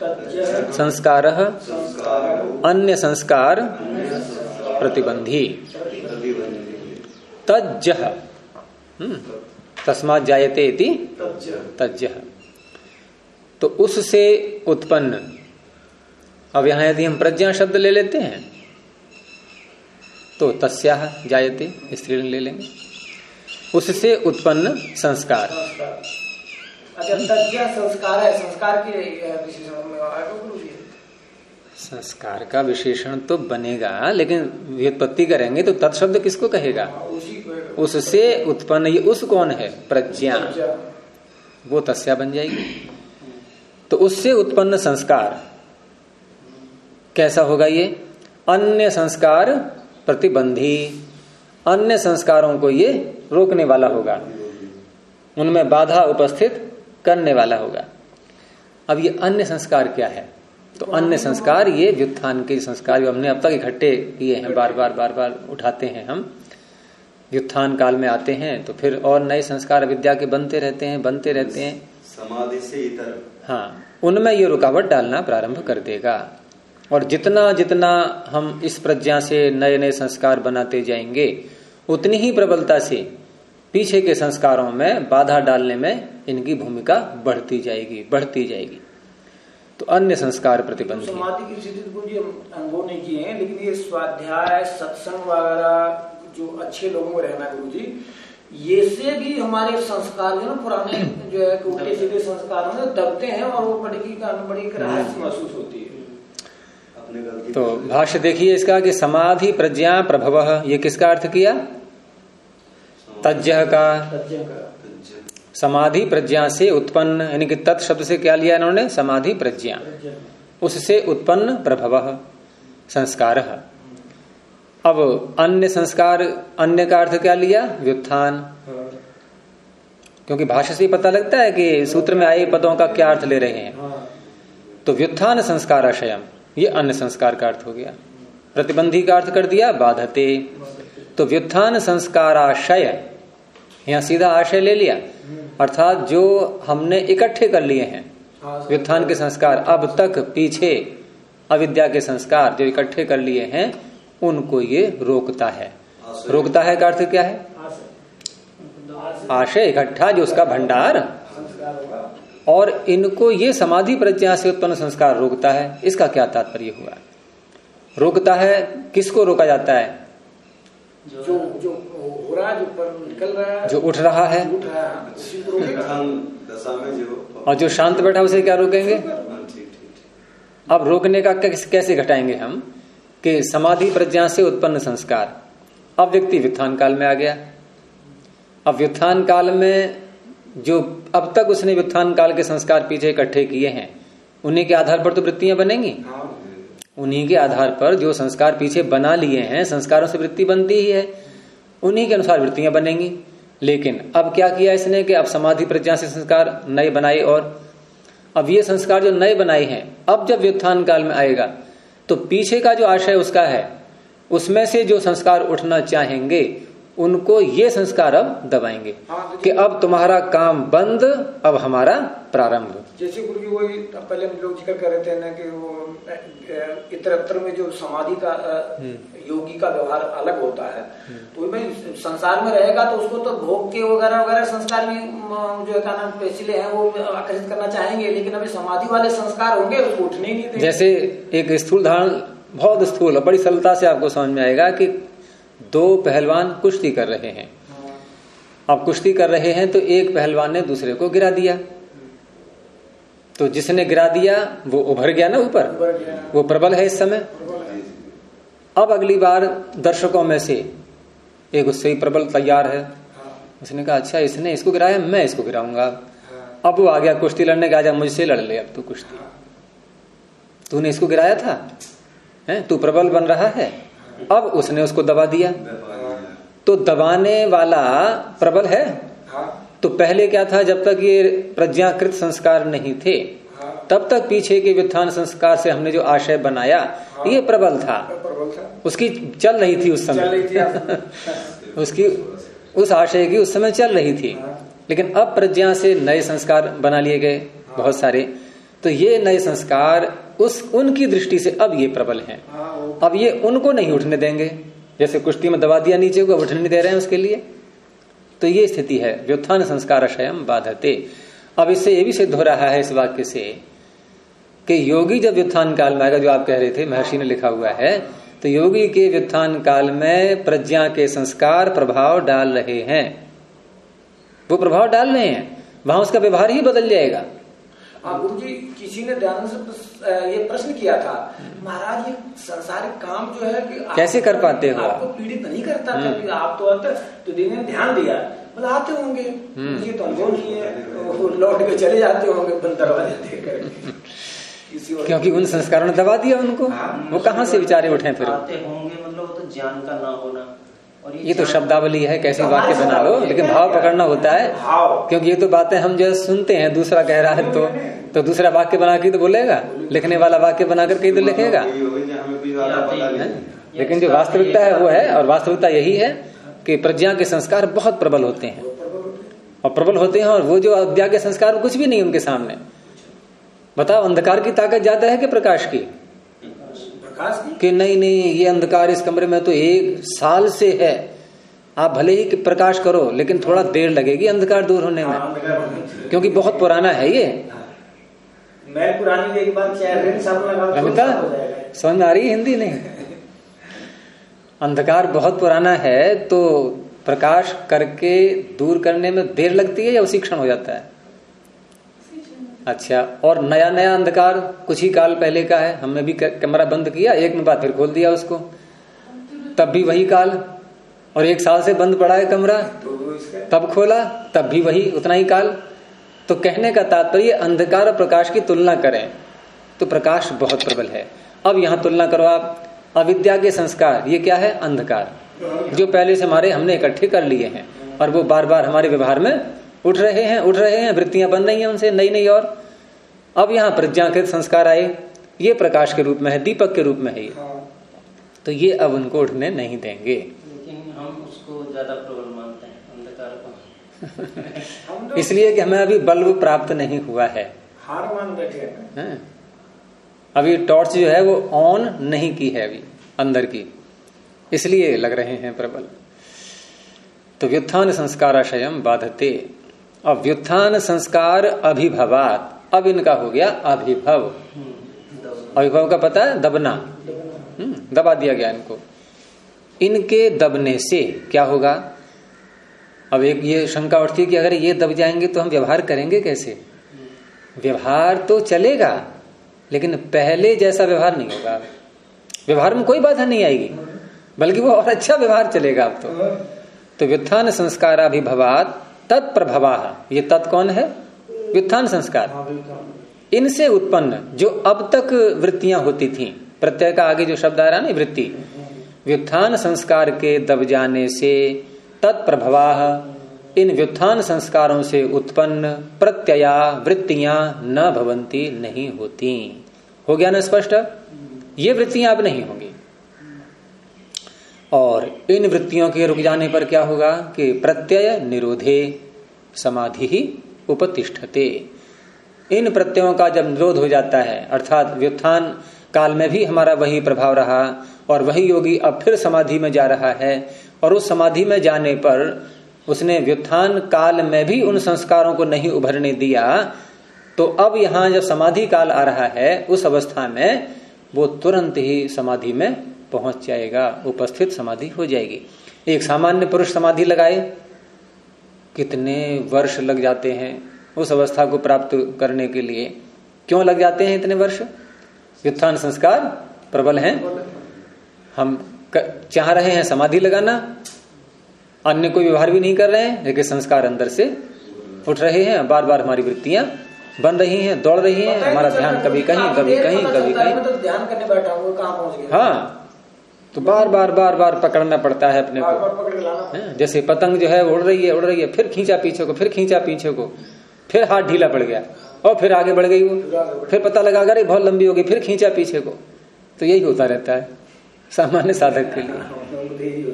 तज्ज संस्कार अन्य संस्कार प्रतिबंधी। प्रतिबंधी तज तस्मात जायते इति तज्ज। तज तो उससे उत्पन्न। अब यहाँ यदि हम प्रज्ञा शब्द ले लेते हैं तो तस्या जायते स्त्रीलिंग ले लेंगे। उससे उत्पन्न संस्कार। संस्कार अच्छा संस्कार है संस्कार के संस्कार का विशेषण तो बनेगा लेकिन व्युत्पत्ति करेंगे तो तत्शब्द किसको कहेगा? हाँ, उसी उससे उत्पन्न ये उस कौन है? प्रज्ञा। वो तस्या बन जाएगी। तो उससे उत्पन्न संस्कार। कैसा होगा ये? अन्य संस्कार प्रतिबंधी। अन्य संस्कारों को ये रोकने वाला होगा। उनमें बाधा उपस्थित करने वाला होगा। अब ये अन्य संस्कार क्या है? तो अन्य संस्कार ये व्युत्थान के संस्कार जो हमने अब तक इकट्ठे किए हैं, बार बार बार बार उठाते हैं हम। व्युत्थान काल में आते हैं तो फिर और नए संस्कार विद्या के बनते रहते हैं, बनते रहते हैं। समाधि से इतर। हाँ उनमें ये रुकावट डालना प्रारंभ कर देगा। और जितना जितना हम इस प्रज्ञा से नए नए संस्कार बनाते जाएँगे उतनी ही प्रबलता से पीछे के संस्कारों में बाधा डालने में इनकी भूमिका बढ़ती जाएगी बढ़ती जाएगी। तो अन्य संस्कार प्रतिबंधी समाधि की स्थिति को जी हम अनुभव नहीं किए हैं लेकिन ये स्वाध्याय सत्संग वगैरह जो अच्छे लोगों को रहना गुरु जी ये से भी हमारे संस्कार जो है ना पुराने जो है उल्टे सीधे संस्कारों में दबते हैं और वो बड़ी की बड़ी एक रहस्य महसूस होती है। तो भाष्य देखिए इसका कि समाधि प्रज्ञा प्रभव ये किसका अर्थ किया? तज्जह का। तज्ञ का। समाधि प्रज्ञा से उत्पन्न यानी कि तत् शब्द से क्या लिया इन्होंने? समाधि प्रज्ञा। उससे उत्पन्न प्रभव संस्कार। अब अन्य संस्कार अन्य का अर्थ क्या लिया? व्युत्थान। क्योंकि भाषा से पता लगता है कि सूत्र में आए पदों का क्या अर्थ ले रहे हैं। तो व्युत्थान संस्काराशयम ये अन्य संस्कार का अर्थ हो गया। प्रतिबंधी का अर्थ कर दिया बाधते। तो व्युत्थान संस्काराशय यहाँ सीधा आशय ले लिया। अर्थात जो हमने इकट्ठे कर लिए हाँ, व्युत्थान के संस्कार अब तक पीछे अविद्या के संस्कार जो इकट्ठे कर लिए हैं उनको ये रोकता है। रोकता है का अर्थ क्या है? आशय। इकट्ठा जो उसका भंडार और इनको ये समाधि प्रज्ञा से उत्पन्न संस्कार रोकता है। इसका क्या तात्पर्य हुआ? रोकता है किसको रोका जाता है? जो जो हो रहा जो पर निकल रहा है जो उठ रहा है। उठ रहा है उसी को रोकेगा। हम दशा में जो और जो शांत बैठा उसे क्या रोकेंगे? हाँ, अब रोकने का कैसे घटाएँगे हम? कि समाधि प्रज्ञा से उत्पन्न संस्कार। अब व्यक्ति व्युत्थान काल में आ गया। अब व्युत्थान काल में जो अब तक उसने व्युत्थान काल के संस्कार पीछे इकट्ठे किए हैं, उन्हीं के आधार पर तो वृत्तियाँ बनेंगी। उन्हीं के आधार पर जो संस्कार पीछे बना लिए हैं, संस्कारों से वृत्ति बनती ही है, उन्हीं के अनुसार वृत्तियाँ बनेंगी। लेकिन अब क्या किया इसने कि अब समाधि प्रज्ञा से संस्कार नए बनाए और अब ये संस्कार जो नए बनाए हैं, अब जब व्युत्थान काल में आएगा तो पीछे का जो आशय उसका है उसमें से जो संस्कार उठना चाहेंगे उनको ये संस्कार अब दबाएँगे कि अब तुम्हारा काम बंद अब हमारा प्रारंभ। जैसे गुरु जी वही पहले हम लोग ज़िक्र कर रहे थे ना कि वो अ, में जो समाधि का हम्म। योगी का व्यवहार अलग होता है। तो भाई संसार में रहेगा तो उसको तो भोग के वगैरह वगैरह संस्कार भी जो है नाम पेशीले हैं वो आकर्षित करना चाहेंगे लेकिन अभी समाधि वाले संस्कार होंगे उसको उठने ही नहीं जैसे एक स्थूल धारण बहुत स्थूल बड़ी सरलता से आपको समझ में आएगा कि दो पहलवान कुश्ती कर रहे हैं। हाँ, अब कुश्ती कर रहे हैं तो एक पहलवान ने दूसरे को गिरा दिया। तो जिसने गिरा दिया वो उभर गया ना ऊपर? वो प्रबल है इस समय? अब अगली बार दर्शकों में से एक उससे ही प्रबल तैयार है। हाँ, उसने कहा अच्छा इसने इसको गिराया मैं इसको गिराऊँगा। हाँ, अब वो आ गया कुश्ती लड़ने का आजा मुझसे लड़ ले अब तू कुश्ती। तूने इसको गिराया था? हैं तू प्रबल बन रहा है? अब उसने उसको दबा दिया। तो दबाने वाला प्रबल है? हाँ, तो पहले क्या था जब तक ये प्रज्ञाकृत संस्कार नहीं थे हाँ, तब तक पीछे के व्युत्थान संस्कार से हमने जो आशय बनाया ये प्रबल था। प्रबल था। उसकी चल रही थी उस थी समय उसकी उस आशय की उस समय चल रही थी। लेकिन अब प्रज्ञा से नए संस्कार बना लिए गए बहुत सारे। तो ये नए संस्कार उस उनकी दृष्टि से अब ये प्रबल हैं। हाँ, अब ये उनको नहीं उठने देंगे। जैसे कुश्ती में दबा दिया नीचे को उठने नहीं दे रहे हैं उसके लिए। तो ये स्थिति है। व्युत्थान संस्कार शयम बाधते। अब इससे ये भी सिद्ध हो रहा है इस वाक्य से कि योगी जब व्युत्थान काल में आएगा, जो आप कह रहे थे, महर्षि ने लिखा हुआ है तो योगी के व्युत्थान काल में प्रज्ञा के संस्कार प्रभाव डाल रहे हैं। वो प्रभाव डाल रहे हैं। वहाँ उसका व्यवहार ही बदल जाएगा। हाँ गुरु जी किसी ने ध्यान से ये प्रश्न किया था महाराज ये संसारिक काम जो है कि कैसे कर पाते हो आपको पीड़ित नहीं करता कभी आप तो आते तो दिन में ध्यान दिया। बोले आते होंगे। मुझे तो अनुभव नहीं है। वो लौट के चले जाते होंगे बंद दरवाजे दे करके। क्योंकि उन संस्कारों ने दबा दिया उनको। वो कहाँ से विचारे उठे फिर? आते होंगे मतलब वो तो ज्ञान का ना होना। ये तो शब्दावली है कैसे वाक्य बना लो लेकिन भाव पकड़ना होता है क्योंकि ये तो बातें हम जो सुनते हैं दूसरा कह रहा है तो तो दूसरा वाक्य बना के तो बोलेगा लिखने वाला वाक्य बना करके तो लिखेगा। है। लेकिन जो वास्तविकता है वो है और वास्तविकता यही है कि प्रज्ञा के संस्कार बहुत प्रबल होते हैं। और प्रबल होते हैं और वो जो अज्ञा के संस्कार कुछ भी नहीं उनके सामने। बताओ अंधकार की ताकत ज़्यादा है कि प्रकाश की? की? कि नहीं नहीं ये अंधकार इस कमरे में तो एक साल से है। आप भले ही प्रकाश करो लेकिन थोड़ा देर लगेगी अंधकार दूर होने में। हाँ, क्योंकि बहुत पुराना है ये। मैं पुरानी के बाद चाहे रिंग लगा तो हो समझ में आ रही हिंदी नहीं? अंधकार बहुत पुराना है तो प्रकाश करके दूर करने में देर लगती है या उसी क्षण हो जाता है? अच्छा और नया नया अंधकार कुछ ही काल पहले का है। हमने भी कमरा बंद किया, एक मिनट बाद फिर खोल दिया उसको। तब भी वही काल, और एक साल से बंद पड़ा है कमरा। तब खोला, तब भी वही, उतना ही काल। तो कहने का तात्पर्य, अंधकार और प्रकाश की तुलना करें तो प्रकाश बहुत प्रबल है। अब यहाँ तुलना करो आप। अविद्या के संस्कार, ये क्या है? अंधकार। जो पहले से हमारे, हमने इकट्ठे कर लिए हैं, और वो बार बार हमारे व्यवहार में उठ रहे हैं उठ रहे हैं वृत्तियाँ बन रही हैं उनसे नई नई और। अब यहाँ प्रज्ञाकृत संस्कार आए ये प्रकाश के रूप में है दीपक के रूप में है ये। हाँ, तो ये अब उनको उठने नहीं देंगे। लेकिन हम उसको ज़्यादा प्रबल मानते हैं अंधकार को। इसलिए कि हमें अभी बल्ब प्राप्त नहीं हुआ है। हार मान बैठे हैं। हैं? अभी टॉर्च जो है वो ऑन नहीं की है अभी अंदर की। इसलिए लग रहे हैं प्रबल। तो व्युत्थान संस्काराशयम बाधते। अब व्युत्थान संस्कार अभिभवात। अब इनका हो गया अभिभव। अभिभव का पता है? दबना। हम्म, दबा दिया गया इनको। इनके दबने से क्या होगा? अब एक ये शंका उठती है कि अगर ये दब जाएँगे तो हम व्यवहार करेंगे कैसे? व्यवहार तो चलेगा लेकिन पहले जैसा व्यवहार नहीं होगा। व्यवहार में कोई बाधा नहीं आएगी बल्कि वो और अच्छा व्यवहार चलेगा अब तो। तो व्युत्थान संस्काराभिभवात तत्प्रभवा। ये तत् कौन है? व्युत्थान संस्कार। इनसे उत्पन्न जो अब तक वृत्तियाँ होती थी। प्रत्यय का आगे जो शब्द आ रहा ना वृत्ति। व्युत्थान संस्कार के दब जाने से तत्प्रभवा इन व्युत्थान संस्कारों से उत्पन्न प्रत्यया वृत्तियाँ न भवंती नहीं होती। हो गया ना स्पष्ट? ये वृत्तियाँ अब नहीं होंगी। और इन वृत्तियों के रुक जाने पर क्या होगा कि प्रत्यय निरोधे, समाधि ही उपतिष्ठते। इन प्रत्ययों का जब निरोध हो जाता है, अर्थात व्युत्थान काल में भी हमारा वही प्रभाव रहा और वही योगी अब फिर समाधि में जा रहा है और उस समाधि में जाने पर उसने व्युत्थान काल में भी उन संस्कारों को नहीं उभरने दिया तो अब यहाँ जब समाधि काल आ रहा है, उस अवस्था में वो तुरंत ही समाधि में पहुँच जाएगा उपस्थित समाधि हो जाएगी। एक सामान्य पुरुष समाधि लगाए कितने वर्ष लग जाते हैं उस अवस्था को प्राप्त करने के लिए। क्यों लग जाते हैं इतने वर्ष? व्युत्थान संस्कार प्रबल हैं। हम चाह रहे हैं समाधि लगाना। अन्य कोई व्यवहार भी नहीं कर रहे हैं लेकिन संस्कार अंदर से उठ रहे हैं बार बार हमारी वृत्तियाँ बन रही हैं दौड़ रही हैं। हमारा ध्यान कभी कहीं कभी कहीं कभी कहीं। तो ध्यान करने बैठा हूँ कहाँ पहुँच गया? हाँ। तो बार बार बार बार पकड़ना पड़ता है अपने को। हैं? जैसे पतंग जो है उड़ रही है उड़ रही है फिर खींचा पीछे को फिर खींचा पीछे को फिर हाथ ढीला पड़ गया और फिर आगे बढ़ गई वो फिर पता लगा अरे बहुत लंबी हो गई फिर खींचा पीछे को। तो यही होता रहता है सामान्य साधक के लिए।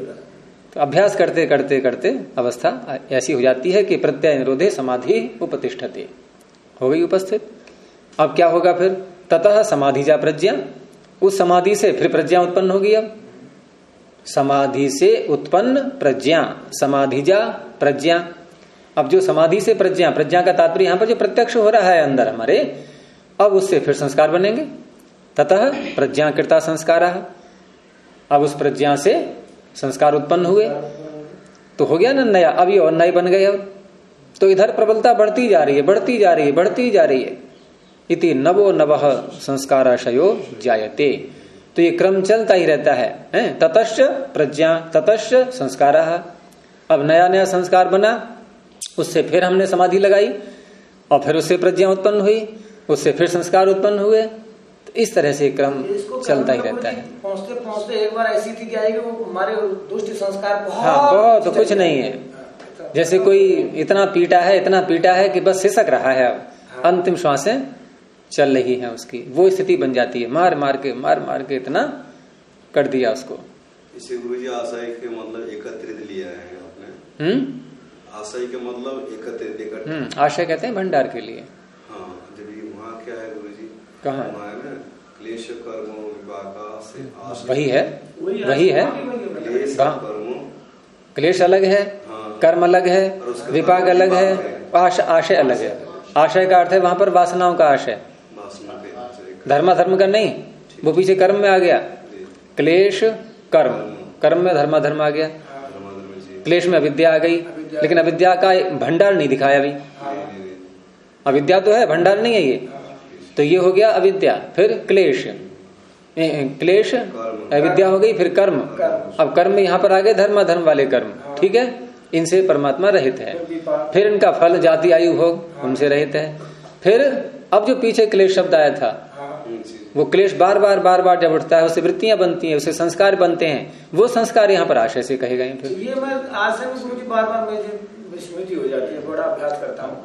तो अभ्यास करते करते करते अवस्था ऐसी हो जाती है कि प्रत्यय निरोधे समाधि उपतिष्ठते। हो गई उपस्थित। अब क्या होगा फिर? ततः समाधि जा प्रज्ञा। उस समाधि से फिर प्रज्ञा उत्पन्न होगी अब। समाधि से उत्पन्न प्रज्ञा, समाधिजा प्रज्ञा। अब जो समाधि से प्रज्ञा प्रज्ञा का तात्पर्य यहाँ पर जो प्रत्यक्ष हो रहा है अंदर हमारे, अब उससे फिर संस्कार बनेंगे। ततः प्रज्ञा कृता संस्कार अब उस प्रज्ञा से संस्कार उत्पन्न हुए। तो हो गया ना नया, अब ये और नए बन गए अब। तो इधर प्रबलता बढ़ती जा रही है, बढ़ती जा रही है, बढ़ती जा रही है। इति नवो नव संस्काराशयो जायते। तो ये क्रम चलता ही रहता है, है? ततश्च प्रज्ञा ततश्च संस्कार। अब नया नया संस्कार बना उससे फिर हमने समाधि लगाई और फिर उससे प्रज्ञा उत्पन्न हुई उससे फिर संस्कार उत्पन्न हुए तो इस तरह से क्रम चलता ही रहता है। पहुँचते पहुँचते एक बार ऐसी थी कि आएगी वो हमारे दुष्ट संस्कार बहुत हाँ बहुत तो कुछ नहीं है। जैसे कोई इतना पीटा है इतना पीटा है कि बस सिसक रहा है अब। अंतिम श्वासें चल रही है उसकी। वो स्थिति बन जाती है। मार मार के मार मार के इतना कर दिया उसको। इसे गुरु जी आशय के मतलब एकत्रित लिया है आपने। हम्म? आशय के मतलब एकत्रित एकत्रित। हम्म आशय कहते हैं भंडार के लिए। हाँ जब वहाँ क्या है गुरु जी कहाँ? है क्लेश कर्मो विपाका से आशय वही है वही है। क्लेश कहाँ? कर्मो। क्लेश अलग है हाँ। कर्म अलग है विपाक अलग है आशय आशय अलग है। आशय का अर्थ है वहाँ पर वासनाओं का आशय वासना के आशय। धर्माधर्म का नहीं। वो पीछे कर्म में आ गया। क्लेश, कर्म। कर्म में धर्माधर्म आ गया। क्लेश में अविद्या आ गई। लेकिन अविद्या का भंडार नहीं दिखाया अभी। अविद्या तो है, भंडार नहीं है ये। तो ये हो गया अविद्या, फिर क्लेश। क्लेश, अविद्या हो गई, फिर कर्म। अब कर्म यहाँ पर आ गए धर्माधर्म वाले कर्म। ठीक है? इनसे परमात्मा रहित है। फिर इनका फल, जाति, आयु, भोग उनसे रहित है। फिर अब जो पीछे क्लेश शब्द आया था वो क्लेश बार बार बार बार जब उठता है उससे वृत्तियाँ बनती हैं उससे संस्कार बनते हैं वो संस्कार यहाँ पर आशय से कहे गए फिर। ये मैं आज से गुरु जी बार बार मुझे विस्मृति हो जाती है बड़ा अभ्यास करता हूँ।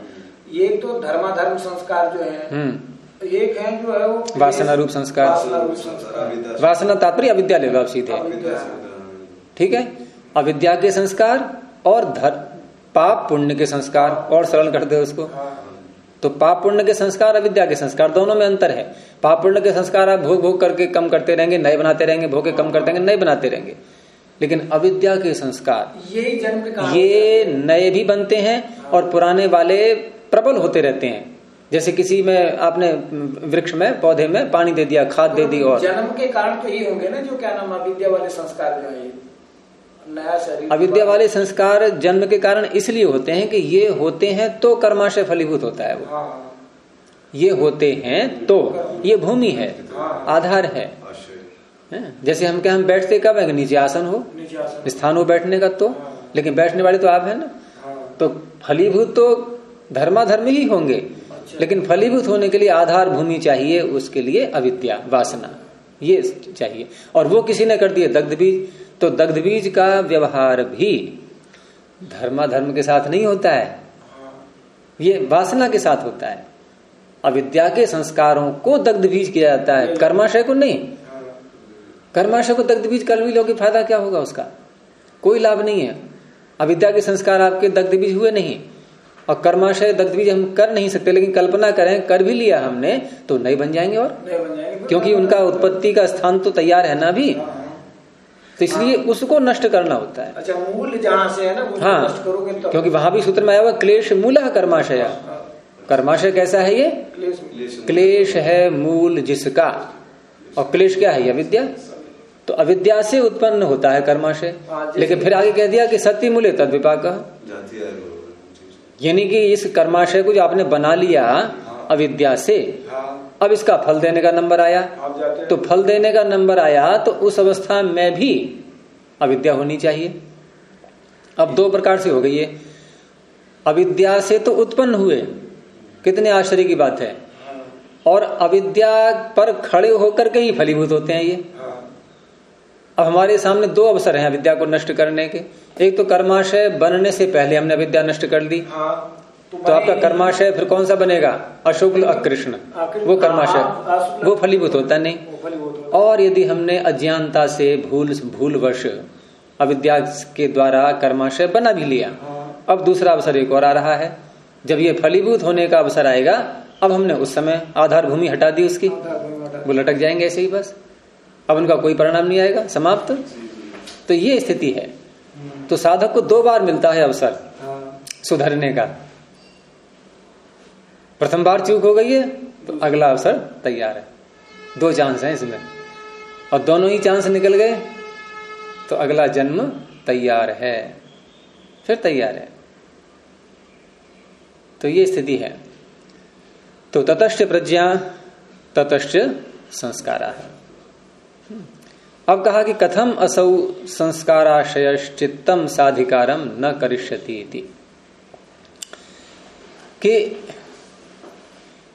ये तो धर्माधर्म संस्कार जो है हम्म। एक है जो है वो वासना रूप संस्कार। वासना रूप संस्कार। तात्पर्य अविद्या ले लो सीधे। ठीक है? अविद्या के संस्कार और धर पाप पुण्य के संस्कार और सरल कर दे उसको। तो पाप पुण्य के संस्कार अविद्या के संस्कार दोनों में अंतर है। पाप पुण्य के संस्कार आप भोग भोग करके कम करते रहेंगे नए बनाते रहेंगे भोग के कम करते रहेंगे नए बनाते रहेंगे। लेकिन अविद्या के संस्कार यही जन्म के कारण ये नए भी बनते हैं और पुराने वाले प्रबल होते रहते हैं। जैसे किसी में आपने वृक्ष में पौधे में पानी दे दिया खाद दे दी और जन्म के कारण तो ये होंगे ना जो क्या नाम अविद्या वाले संस्कार जो है नया शरीर अविद्या वाले संस्कार जन्म के कारण इसलिए होते हैं कि ये होते हैं तो कर्माशय फलीभूत होता है वो। हाँ। ये होते हैं तो ये भूमि है हाँ। आधार है। जैसे हम क्या हम बैठते कब है? नीचे आसन हो स्थान हो बैठने का तो लेकिन बैठने वाले तो आप है ना। हाँ। तो फलीभूत तो धर्माधर्म ही होंगे। लेकिन फलीभूत होने के लिए आधार भूमि चाहिए उसके लिए अविद्या वासना ये चाहिए। और वो किसी ने कर दिए दग्ध बीज तो दग्ध बीज का व्यवहार भी धर्माधर्म के साथ नहीं होता है। ये वासना के साथ होता है। अविद्या के संस्कारों को दग्ध बीज किया जाता है। कर्माशय को नहीं। कर्माशय को दग्ध बीज कर भी लोगे फ़ायदा क्या होगा उसका? कोई लाभ नहीं है। अविद्या के संस्कार आपके दग्ध बीज हुए नहीं। और कर्माशय दग्ध बीज हम कर नहीं सकते लेकिन कल्पना करें कर भी लिया हमने तो नहीं बन जाएँगे और? बन जाएँगे। क्योंकि उनका उत्पत्ति का स्थान तो तैयार है ना हाँ, हाँ। तो इसलिए हाँ। उसको नष्ट करना होता है। अच्छा मूल जहाँ से है ना हाँ। नष्ट करोगे तब। क्योंकि वहाँ भी सूत्र में आया हुआ क्लेश मूल कर्माशय। हाँ, कर्माशय कैसा है ये? क्लेश में। क्लेश क्लेश है मूल जिसका। और क्लेश क्या है? ये अविद्या? तो अविद्या से उत्पन्न होता है कर्माशय। हाँ, लेकिन फिर आगे कह दिया कि सत्य मूल्य तद विपाक। है यानी कि इस कर्माशय को जो आपने बना लिया अविद्या से हाँ। अब इसका फल देने का नंबर आया। तो फल देने का नंबर आया तो उस अवस्था में भी अविद्या होनी चाहिए। अब दो प्रकार से हो गई है अविद्या से तो उत्पन्न हुए। कितने आश्चर्य की बात है। और अविद्या पर खड़े होकर के ही फलीभूत होते हैं ये। हाँ। अब हमारे सामने दो अवसर हैं अविद्या को नष्ट करने के। एक तो कर्माशय बनने से पहले हमने अविद्या नष्ट कर दी। हाँ। तो आपका कर्माशय फिर कौन सा बनेगा? अशुक्ल अकृष्ण वो कर्माशय। वो फलीभूत होता नहीं। और यदि हमने अज्ञानता से भूल भूलवश अविद्या के द्वारा कर्माशय बना भी लिया हाँ। अब दूसरा अवसर एक और आ रहा है। जब ये फलीभूत होने का अवसर आएगा अब हमने उस समय आधार भूमि हटा दी उसकी। वो लटक जाएँगे ऐसे ही बस। अब उनका कोई परिणाम नहीं आएगा समाप्त। तो ये स्थिति है। तो साधक को दो बार मिलता है अवसर हाँ। सुधरने का। प्रथम बार चूक हो गई है तो अगला अवसर तैयार है। दो चांस हैं इसमें। और दोनों ही चांस निकल गए तो अगला जन्म तैयार है। फिर तैयार है। तो ये स्थिति है। तो ततश्च प्रज्ञा ततश्च संस्कारा है। अब कहा कि कथम असौ संस्काराशय चित्तम साधिकारम न करिष्यति इति। कि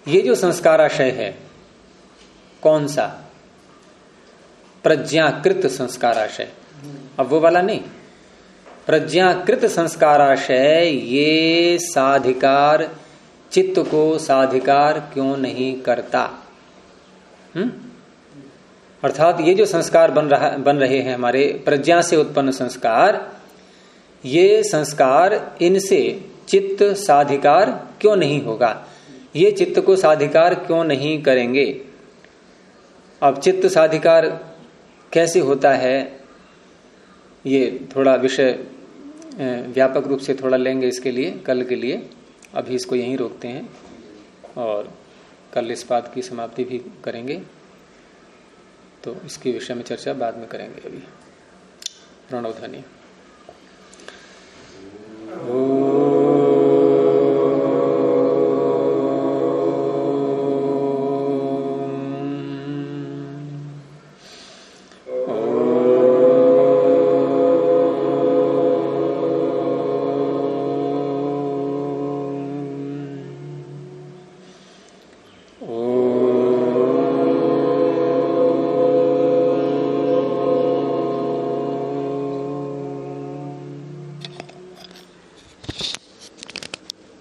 ये जो संस्काराशय है, कौन सा? प्रज्ञाकृत संस्काराशय। अब वो वाला नहीं। प्रज्ञाकृत संस्काराशय, ये साधिकार, चित्त को साधिकार क्यों नहीं करता? हम्म? अर्थात ये जो संस्कार बन रहा, बन रहे हैं हमारे प्रज्ञा से उत्पन्न संस्कार, ये संस्कार इनसे चित्त साधिकार क्यों नहीं होगा? ये चित्त को साधिकार क्यों नहीं करेंगे? अब चित्त साधिकार कैसे होता है? ये थोड़ा विषय व्यापक रूप से थोड़ा लेंगे इसके लिए, कल के लिए। अभी इसको यहीं रोकते हैं और कल इस बात की समाप्ति भी करेंगे। तो इसके विषय में चर्चा बाद में करेंगे अभी। प्रणवधनी ओ